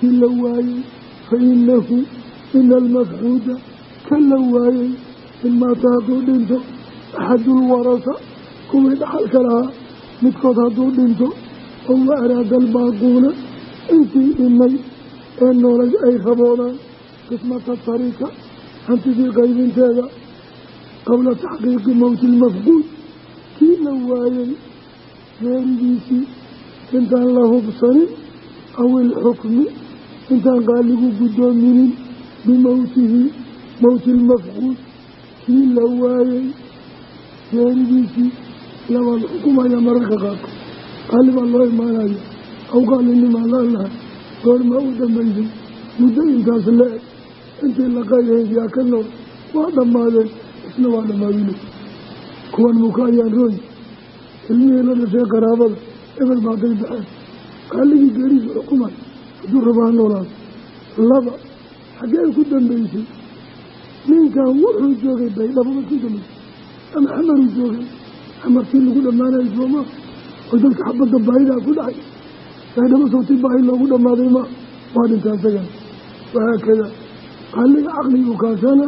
kii la waayey fa inahu ina almafquuda ka la waayey in maata hadduu dhinto axadulwarasa kuwii dhaxalka lahaa midkood hadduu dhinto oo wa araada albaaquuna intii dhimay ee noolay ay raboodaan qismata tariika hantidii qaybinteeda qabla taxqiiqi mowti ilmafquud kii la waayey geeridiisii intaan la hubsanin aw ilxukmi intaan qaaligu guddoominin bimowtihi mowti ilmafquud kii la waayey geeridiisii labaa la xukumaya mararka qaarkood qaali baa loo imaanaya aw qaalinimaa laalaha goormaa u dambaysay muddo intaas le-eg intii la qayhayd yaa ka nool waa dhammaadeen isna waa dhammaadine kuwan muka ayaan rooy ilmihii la dhashay qaraabada ebel baaqay baxeen. Qaaligii geerisu xukumay hadduu rabaa noolaado laba xaggee ku dambeysay ninkan wuxuu joogay baydhababa ku dambeysay ama xamaruu joogay xamartii lagu dhammaanayay sooma oo dadka xabadda baahidaa ku dhacay. Baydhabo sawtii baahi loogu dhammaaday ma? Waa dhintaa isagan wahaakada qaaliga caqligu kaasana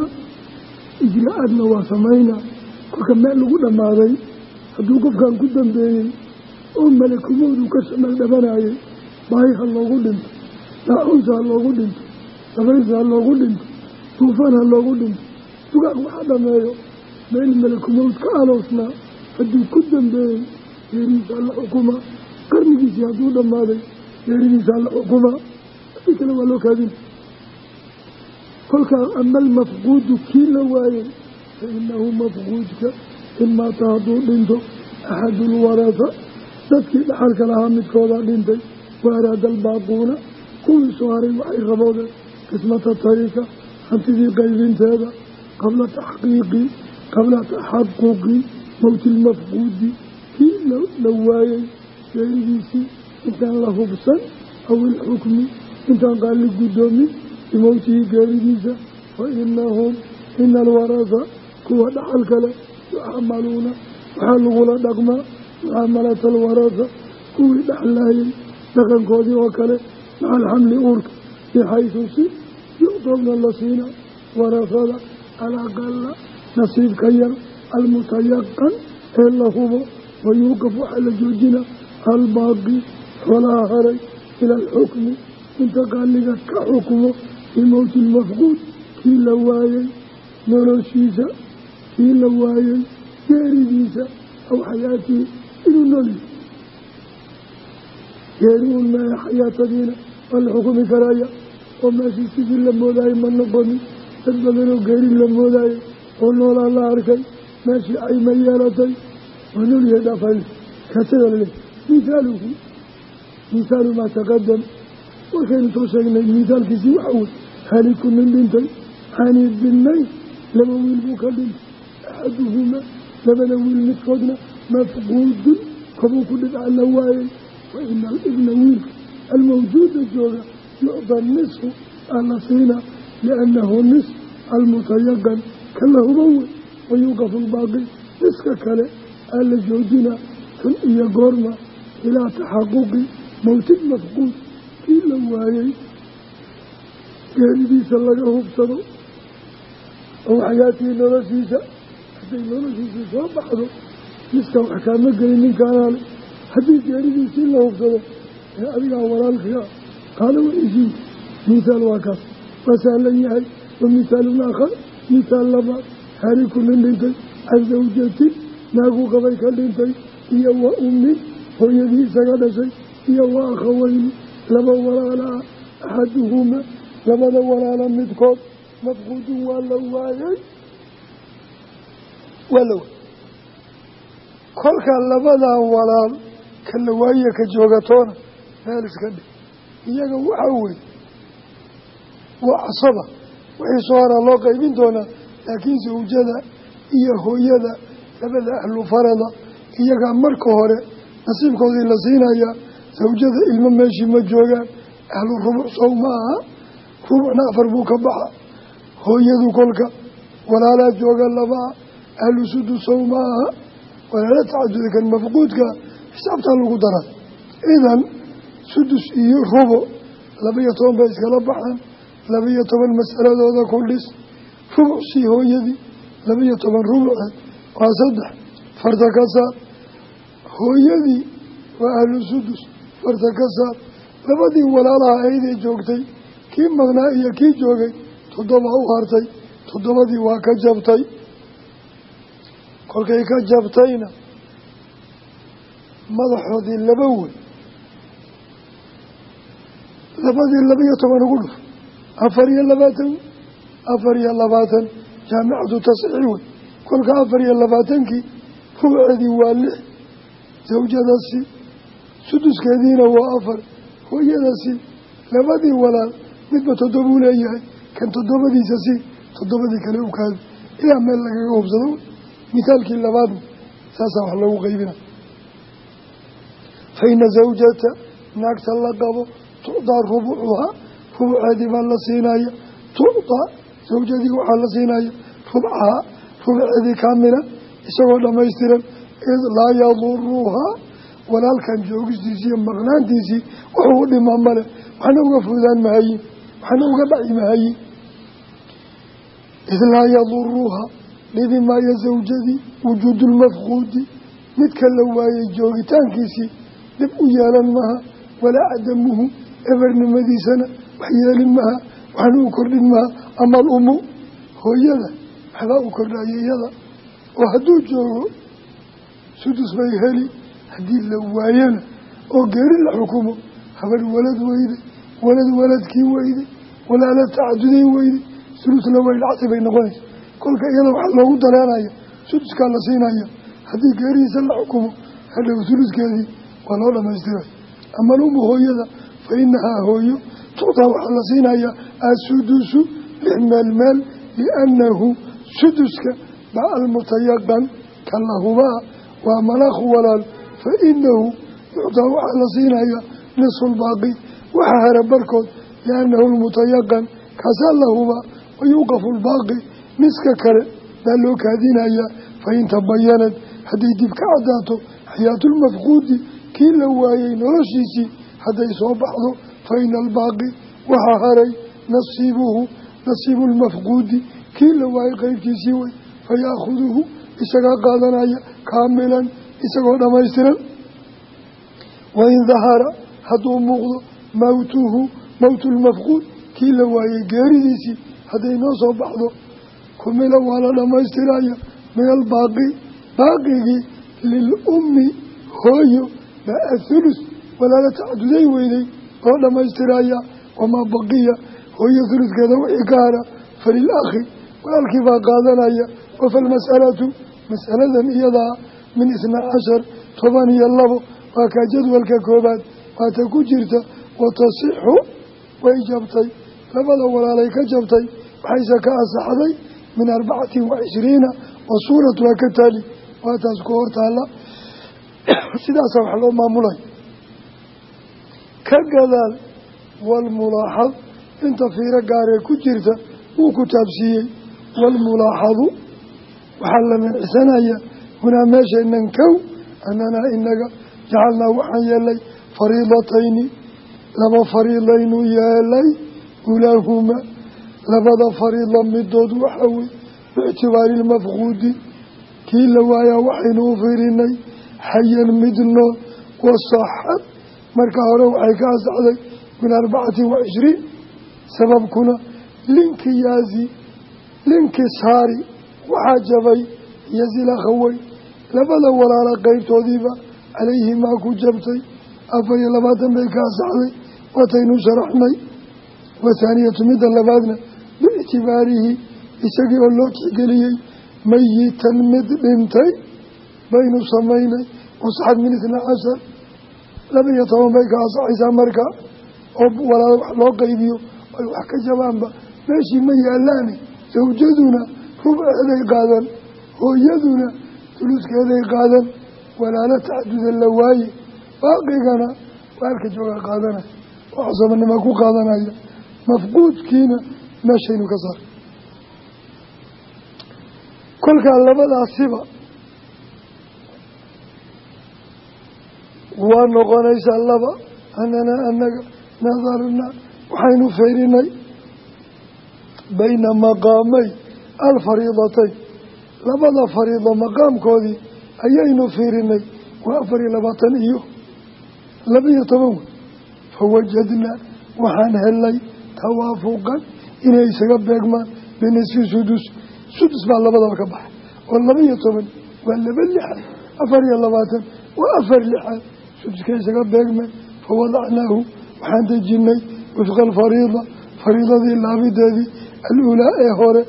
ijra-aadna waa samaynaa kolka meel lagu dhammaaday hadduu qofkan ku dambeeyey oo malakumoodu ka shamal dhabanayay baahi ha loogu dhinto daacuunsa ha loogu dhinto dabaylsa ha loogu dhinto duufaan ha loogu dhinto dugaag waxa dhameeyo meel malakumowd ka aloosnaa hadduu ku dambeeyey geeridiisa alla xukuma. Qarnigiisii hadduu dhammaaday geeridiisa alla xukuma. Si kale waa loo kaadina kolkaa ama almafquudu kii la waayey fa inahu mafquudka in maata hadduu dhinto axadulwarasa dadkii dhaxalka lahaa midkoodaa dhintay wa araada albaaquuna kuwii soo haray waxay raboodeen qismata tariika hantidii qaybinteeda qabla taxqiiqi qabla taxaquqi mowti ilmafquudi kii la waayey geeridiisii intaan la hubsan aw ilxukmi intaan qaali guddoomin bimowtihi geeridiisa fa inahum ina alwarasa kuwa dhaxal kale yucamaluuna waxaa lagula dhaqmaa mucaamalata alwarasa kuwii dhexlaayay dhaqankoodii oo kale maca alxamli uurka bixaysu si yucdoobna la siina warasada alaqala nasiibka yar almutayaqan ee la hubo wayuuqaf waxaa la joojina albaaqi xoolaha haray ila alxukmi inta qaaliga ka xukumo bimowti ilmafquud kii la waayey noloshiisa kii la waayey geeridiisa aw xayaatihi inuu noolyahy geeri un mee xayaatadiina waa la xukumi karaya oo meeshii sidii la moodayay ma noqonin dad badanoo geeri la moodayay oo noolaa la arkay meeshii ay ma yeelatay waa noolyahay dhaafal kaasada lale mithaaluhu mithaalu maa taqadam warkaynu soo sheegnay mithaalkiisii waxa wey haliku nin dhintay aani binnayn laba wiil buu ka dhintay. Axaduhumaa labada wiil midkoodna mafquudun kobuu ku dhibca la waayey wa ina alibna wiilka almawjuuda jooga yucda nisfu aa la siina liannahu nisf almutayaqan ka la huban wey wayuuqafu lbaaqi niska kale aa la joojina xun iyo goorma ilaa taxaquqi mawtil mafquud kii la waayey geeridiisa laga hubsado oo xayaatii noloshiisa hadday noloshiisii soo baxdo miska wax kaama gelin ninkaanaale. Haddii geeridiisii la hubsado ee adigaa walaalkaa qaala waisii mithaal waa kaas. Waa sahlan yahay wa mithaalun aakhar mithaal labaad haariku nin dhintay. Can zawjatin naaguu qabay ka dhintay iyo wa ummin hooyadii isaga dhashay iyo wa akhaweyni laba walaala ah axaduhumaa labada walaala midkood mafquudun waa la waayay. Waa la waayay. Kolkaa labadaa walaal ka la waaye ka joogatoona meel iska dhig. Iyaga waxaa weeye waa casaba. Wixii soo haraa loo qaybin doonaa laakiin sawjada iyo hooyada labada ahlu farada iyagaa marka hore nasiibkoodii la siinayaa sawjada ilmo meeshii ma joogaan ahlu rubuc sow ma aha rubucna afar buu ka baxa hooyadu kolka walaalaa jooga labaa ahlu sudus sow ma aha walaala tacaduda kan mafquudka xisaabtaa lagu daraa idan sudus iyo rubo laba-iyo toban bay iskala baxaan laba-iyo toban masaladooda ku dhis rubuc sii hooyadii laba-iyo toban rubuceed waa saddex farta ka saar hooyadii waa ahlu sudus farta ka saar labadii walaalaha aydee joogtay kii maqnaa iyo kii joogay toddoba u hartay toddobadii waa ka jabtay. Kolkay ka jabtayna madaxoodii laba wey labadii laba-iyo toban ugu dhuf afar iyo labaatan afar iyo labaatan jaamicatu tasxiix wey kolka afar iyo labaatankii rubuceedii waa lix sawjadasi suduskeediina waa afar hooyadasi labadii walaal midba toddobuu leeyahay kan toddobadiisa si toddobadii kale u kaadi ilaa meel lagaga hubsado mithaalkii labaadna saasaa wax lagu qaybina. Fa ina zawjata naagta la qabo tucdaa rubucuhaa rubuceedii baa la siinaya. Tucdaa zawjadii waxaa la siinaya rubcahaa rubuceedii kaamila isagoo dhammaystiran id laa yaduruuhaa walaalkan joogistiisii iyo maqnaantiisii wuxuu u dhimaa male waxna uga fudaan mahayin waxna uga dhaci mahayin id laa yaduruuhaa dhibi maayo zawjadii wujuudu lmafquudi midka la waayey joogitaankiisii dhib u yeelan maha walaa cadamuhu ebernimadiisana wax yeelin maha waxna u kordhin maha ama hooyada waxbaa u kordhaya iyada oo hadduu joogo sudus bay heli haddii la waayana oo geeri la xukumo habar walad weyde walad waladkii weyde walaala tacaduday weyde sulusna way dhacsi bay noqonaysa. Kolka iyada waxaa loogu dareenaya suduskaa la siinaya haddii geerihiisa la xukumo hadhow suluskeedii waa loo dhamaystiray ama lumu hooyada fa inahaa hooyo tuctaa waxaa la siinayaa asudusu lix meel meel liannahu suduska baa almutayaqan kan lahubaa waa malaakhu walaal fa inahu yuctaa waxaa la siinayaa nisfu lbaaqi waxa hara barkood liannahu lmutayaqan kaasaa lahubaa wayuuqafu lbaaqi niska kale baa loo kaadinayaa fain tabayanad hadday dib ka caddaato xayaatulmafquudi kii la waayey noloshiisii hadday soo baxdo fa ina albaaqi waxaa haray nasiibuhu nasiibu lmafquudi kii la waayey qeybtiisii wey fayaakhuduhu isagaa qaadanaya kaamilan isagoo dhammaystiran wain dahara hadduu muuqdo mawtuhu mawtu lmafquud kii la waayey geeridiisii hadday noo soo baxdo kumila waa la dhammaystiraya min albaaqi baaqigii lilummi hooyo baa athulus walaala tacaduday weynay loo dhammaystiraya wamaa baqiya hooyo huluskeeda wixii ka hara falilakhi walaalkii baa qaadanaya wafalmas'alatu mas'aladan iyadaa min isnaa cashar toban iyo labo waa kaa jadwalka koobaad waata ku jirta watasixu way jabtay. Labada walaalay ka jabtay waxayse ka asaxday min arbacatin wa cishriina wa suuratuha ka taali. Waa taas ku hortaalla sidaasa wax loo maamulay. Ka gadaal waalmulaaxad inta fiiro gaaree ku jirta wuu ku taabsiiyey. Waalmulaaxadu waxaa la miicsanaya hunaa meesheenan kow annanaa inaga jacalnaa waxaan yeelay fariidatayni laba fariidaynu yeelay ulaahuma labada fariida midood waxaa wey biictibaari lmafquudi kii la waayaa waxaynu u fiirinay xayan mid nool wasaxad marka hore waxay ka asaxday min arbacati wa cishriin sababkuna linki yaazi linki saari waxaa jabay yasilakhaweyn labada walaala qeybtoodiiba calayhimaa ku jabtay afar iyo labaatan bay ka asaxday wataynu sharaxnay. Wathaaniyatu midda labaadna biictibaarihi isagii oo loo tixgeliyey mayitan mid dhintay baynu samaynay wasaxad min itna cashar. Laba iyo toban bay ka asaxaysaa marka oo walaala wax loo qaybiyo ay wax ka jabaanba meeshii ma yaalaani sawjaduna rubceeday qaadan hooyaduna tuluuskeeday qaadan walaalo taxduda la waaye. Baaqigana waalka jooga qaadanaya oo casabanima ku qaadanaya mafquudkiina meeshaynu ka saar. Kolkaa labadaasiba waa noqonaysaa laba anana anaga nadarna waxaynu feerinay bayna maqaamay alfariidatayn labada fariido maqaamkoodii ayaynu fiirinay waa afar iyo labaatan iyo laba-iyo toban. Wey fawajadnaa waxaan helnay tawaafuqan inay isaga beegmaan binisfi sudus. Sudus baa labadaba ka baxay oo laba-iyo toban waa laba lixaad afar iyo labaatan waa afar lixaad suduska isaga beegmeen fawadacnaahu waxaan dejinay wifqa alfariida fariidadii laabideedii aluulaa ee hore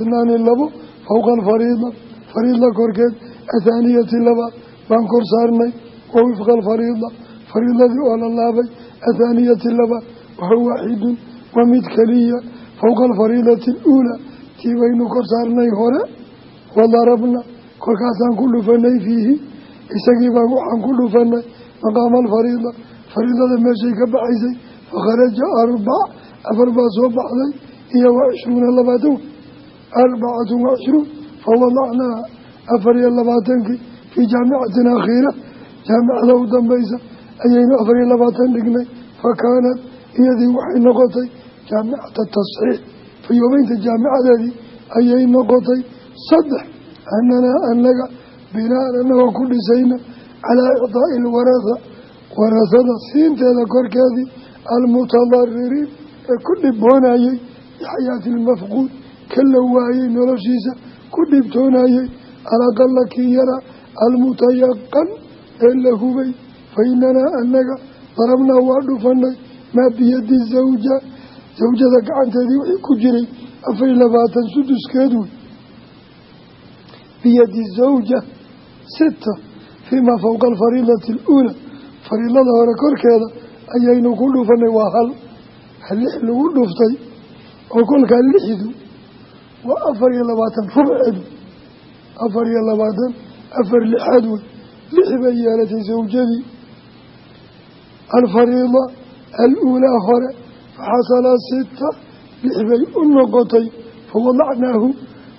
tnaani labo fowqa alfariida fariida korkeed athaaniyati labaad baan kor saarnay wa wifqa alfariida fariidadii oo la laabay athaaniyati labaad wahuwa waaxidun waa mid keliya fowqa alfariidati aluulaa tii baynu kor saarnay hore wadarabna kolkaasaan ku dhufanay fiihi isagii baan waxaan ku dhufanay maqaama alfariida fariidada meeshay ka baxaysay fakharaja arbac afar baa soo baxday iyo wa cishruuna labaatan arbacatun wa cishruun fawadacnaaha afar iyo labaatankii fii jaamicatin akhiira jaamicada u dambaysa ayaynu afar iyo labaatan dhignay fa kaanat iyadii waxay noqotay jaamicata tasxiix fayoobeynta jaamicadeedii ayay noqotay saddex ananaa anaga binaan anagoo ku dhisayna calaa icdaa'i ilwarasa warasada siinteeda korkeedii almutadaririin ee ku dhibboonayey bixayaati ilmafquud ka la waayey noloshiisa ku dhibtoonayey alaqala kii yara almutayaqan ee la hubay. Fa inanaa annaga darabnaa waa dhufanay maa biyadi zawja zawjada gacanteedii wixii ku jiray afar iyo labaatan suduskeed wey. Biyadi zawja sita fiimaa fowqa alfariidati aluulaa fariidada hore korkeeda ayaynu ku dhufanay waa hal lix lagu dhuftay oo kolkaa waa afar iyo labaatan rubceed afar iyo labaatan afar lixaad wey. Lix bay yeelatay sawjadii alfariida aluulaa hore faxasala sita lix bay u noqotay. Fawadacnaahu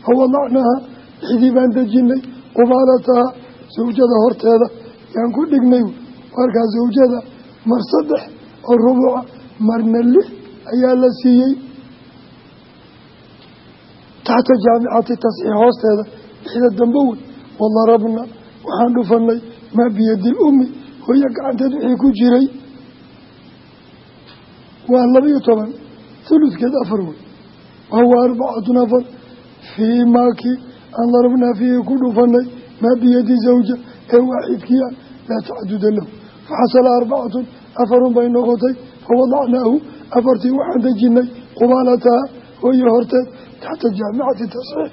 fawadacnaaha lixdii baan dejinay qubaalataha sawjada horteeda. Yaan ku dhignay. Markaa sawjada mar saddex oo rubuuca marna lix ayaa la siiyey taxta jaamicati tasxiix hoosteeda lixda dambe wey wadarabna waxaan dhufanay maa biyadi lummi hooyo gacanteed wixii ku jiray waa labaiyo toban huludkeed afar wey wahuwa arbacatun afar fii maakii aan darabnaa fiihi ku dhufanay maa biyadi zawja ee waaxidkiia laa tacduda lahu. Faxasala arbacatun afarun bay noqotay. Fawadacnaahu afartii waxaan dejinay qubaalataha hooye horteed taxta jaamicati tasxiix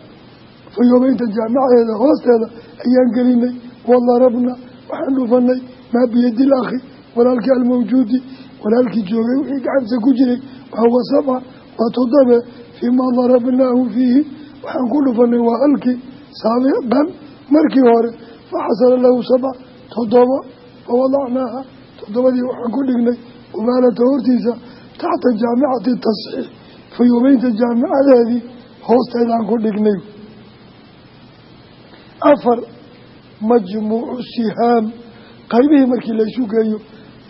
fayoobeynta jaamicadeeda hoosteeda ayaan gelinay wadarabna waxaan dhufanay maa biyadi lakhi walaalkii almawjuudi walaalkii joogay wixii gacantiisa ku jiray wahuwa sabca waa toddobe fiimaa darabnaahu fiihi waxaan ku dhufanay waa halkii saabiqan markii hore faxasala lahu sabca toddoba fawadacnaaha toddobadii waxaan ku dhignay qubaalata hortiisa taxta jaamicati tasxiix fayoobeynta jaamicadeedii hoosteedaan ku dhignay. Afar majmuucu sihaam qaybihii markii laysu geeyo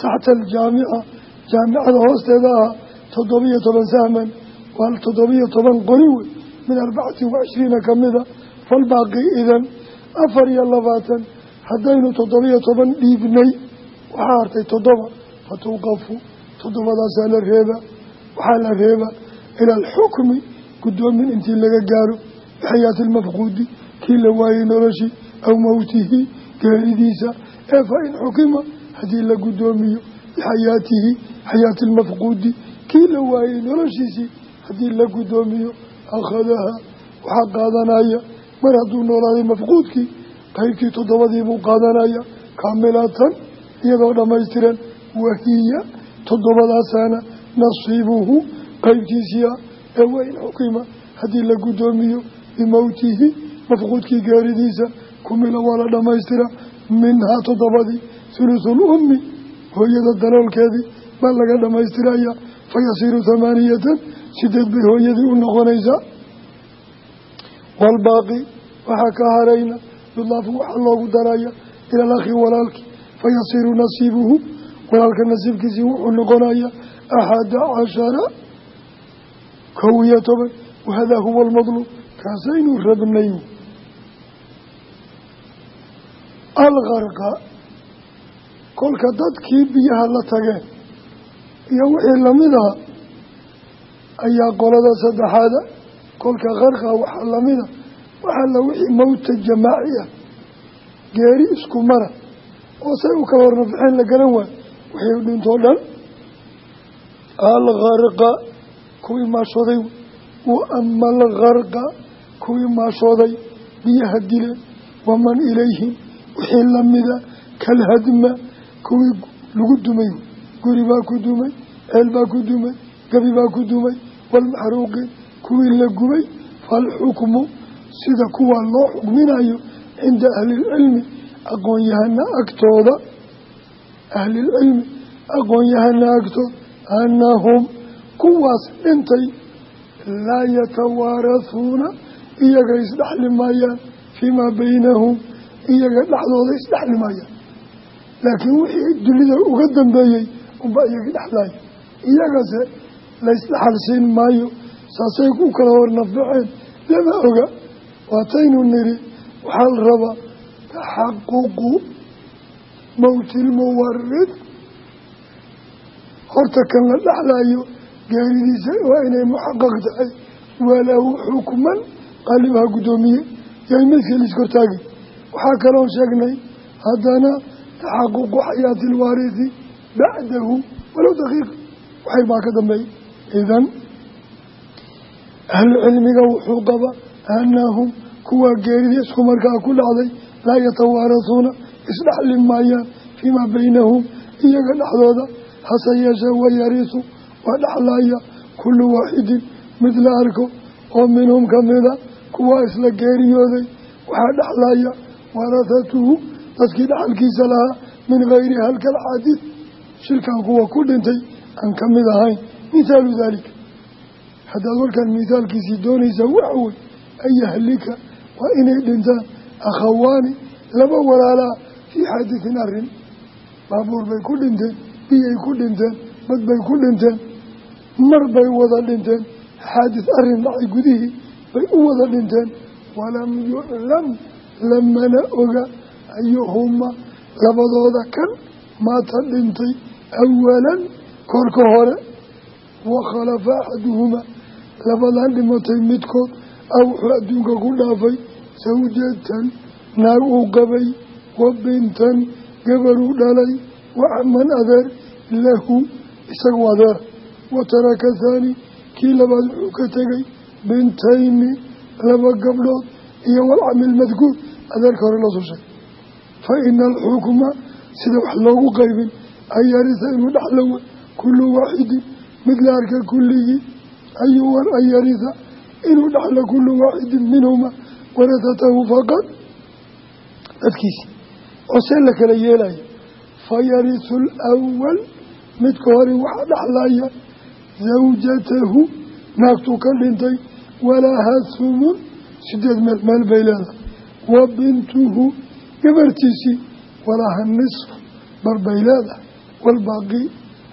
taxta aljaamica jaamicada hoosteeda ah toddobiyo toban sahman waa toddobiyo toban qori wey min arbacati wa cishriina ka mida falbaaqi idan afar iyo labaatan haddaynu toddobiyo toban dhiibnay waxaa hartay toddoba fatuuqafu toddobadaasaa la reeba waxaa la reeba ila alxukmi guddoomin intii laga gaaro bixayaati lmafquudi kii la waayey noloshii aw mowtihi geeridiisa ee fa in xukima haddii la guddoomiyo bixayaatihi xayaati lmafquudi kii la waayey noloshiisii haddii la guddoomiyo akhadaha waxaa qaadanaya mar hadduu noolaaday mafquudkii qaybtii toddobadii buu qaadanaya kaamilatan iyadoo dhammaystiran wahiya toddobadaasaana nasiibuhu qaybtiisii ah ee wain xukima haddii la guddoomiyo bimowtihi mafquudkii gaaridiisa kumila waa la dhammaystira minhaa toddobadii hulusul ummi hooyada daloolkeedii baa laga dhammaystiraya fayasiiru thamaaniyatan sideed bay hooyadii u noqonaysaa waalbaaqi waxaa ka harayna yudlaafu waxaa loogu daraya ila alakhi walaalkii fayasiiru nasiibuhu walaalka nasiibkiisii wuxuu noqonaya axada cashara kow iyo toban wahadaa huwa almadluub kaasaynu rabnay. Alkarqa kolka dadkii biyaha la tageen iyo wixii la mid aha ayaa qolada saddexaada kolka karqa waxaa lamida waxaa la wixii mowta jamaaci ah geeri isku mara oo say u kala hornafixeen la garan waayo wixii dhintoo dhan kuwii maashooday wa ama alkarqa kuwii maashooday biyaha dileen waman ilayhim wixii lamida kalhadma kuwii lagu dumay guri baa ku dumay ceel baa ku dumay gabi baa ku dumay waalmaxruuqi kuwii la gubay faalxukmu sida kuwaa loo xukminayo cinda ahlilcilmi aqoon-yahana agtooda ahlilcilmi aqoon-yahana agtooda annahum kuwaas dhintay laa yatawaarasuuna iyaga isdhexli maayaan fiimaa baynahum iyaga dhexdooda isdhexli maayaan laakiin wixii dunida uga dambeeyey unbaa iyaga dhexlaya iyagase laysdhexal siin maayo saasay ku kala hornafaceen. Lama oga waataynu niri waxaa la rabaa taxaququ mowtilmuwarid horta kan la dhexlayo gaaridiisa waa inay muxaqaq tahay walahu xukman qaalibaha guddoomiye yay midkii laiskortaagi waxaa kaloo sheegnay haddana taxaququ xayaati alwaarithi bacdahu walow daqiiqa waxay baa ka dambeeyay. Idan ahlucilmiga wuxuu qaba anahum kuwaa geeridii isku markaa ku dhacday laa yatawaarasuuna isdhexli maayaan fiimaa baynahum iyaga dhexdooda hase yeeshee waa dhexlaaya kullu waaxidin mid la arko oo minhum kamida kuwaa isla geeriyooday waxaa dhexlaaya warahatuhu dadkii dhexalkiisa lahaa min gayri halka alxaadid shirkan kuwa ku dhintay aan ka mid ahayn. Mithaalu daalika haddaad warkan mithaalkiisii doonaysaa waxa wey an yahlika waa inay dhintaan akhawaani laba walaalaa fii xaadithin arrin baabuur bay ku dhinteen biyay ku dhinteen bad bay ku dhinteen mar bay wada dhinteen xaadis arrin dhacay gudihii bay u wada dhinteen. Walam yuclam lamana oga ayuhuma labadooda kan maata dhintay awalan korka hore wakhalafa axaduhumaa labadan dhimatay midkood a wuxuu adduunka ku dhaafay sawjatan naag uu qabay wa bintan gabaruu dhalay waxman adeer lahu isagu adeera wa taraka thaani kii labaad wuxuu ka tegay bintayni laba gabdhood iyo walcami lmadkuur adeerka hore la sushay fa ina alxukma sida wax loogu qaybin an yarisa inuu dhexlowa kullu waaxidin mid la arka kulligii ayuwan an yarisa inuu dhexlo kullu waaxidin minhuma warasatahu faqad dadkiisi oo see la kala zawjatahu naagtuu ka dhintay walaha humun sideed meel meel bay leedahay wa bintuhu gabartiisii walaha nisfu barbay leedahay walbaaqi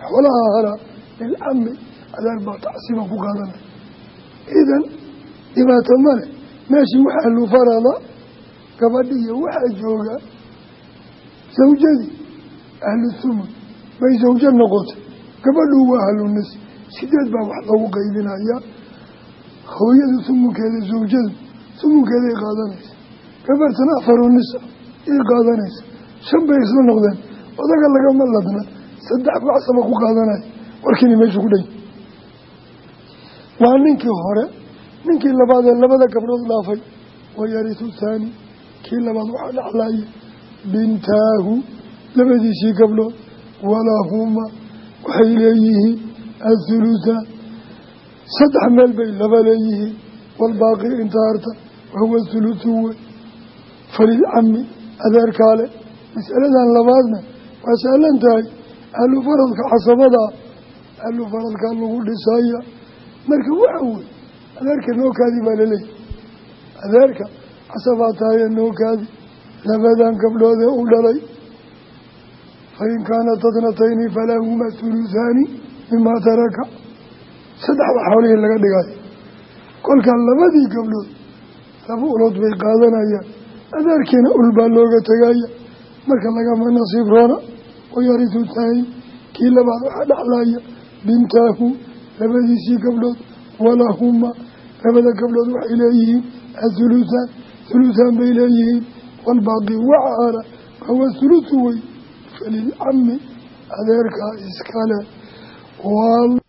xoolaha haraa lilcami adeer baa tacsiiba ku qaadanaya idan dhibaato male meeshii waxaa lu farada gabadhi iyo waxaa jooga sawjadii ahlu thumun bay sawjo noqotay gabadhu waa ahlunis sideed baa wax loogu qaybinayaa. Hooyadu sumunkeeda sawjadu sumunkeeday qaadanaysa. Gabartana afaru nisa ii qaadanaysa. Shan bay isla noqdeen. Odaga lagama ladna. Saddex bacsaba ku qaadanaya warkiina meeshu ku dhay waa ninkii hore ninkii labaadee labada gabdhood dhaafay wayarisu thaani kii labaad waxaa dhexlaaya bintaahu labadiisii gabdhood. Walahuma waxay leeyihiin athulutha saddex meel bay laba leeyihiin walbaaqi intaarta wahuwa thuluthu wey falilcami adeerkaale masaladan labaadna waa sahlan tahay ahlu faradka casabadaa ahlu faradkaa lagu dhisaya. Marka waxa wey adeerka nookaadii baa laleeyahy adeerka casabaa tahaye nookaadi labadan gabdhoodee u dhalay. Fain kaanat atnatayni falahuma thuluthaani mimaa taraka. Saddexda xoolihii laga dhigayo kolkaa labadii gabdhood laba ulood bay qaadanayaan. Adeerkiina ul baa looga tegaya marka lagama nasiib roona wayarisu tahay kii labaad waxaa dhexlaya bintaahu labadiisii gabdhood walahuma. Labada gabdhood waxay leeyihiin athuluthaan thuluthaan bay leeyihiin. Waalbaaqi wacaala wahuwa thuluthu wey falilcami adeerkaa iskale waa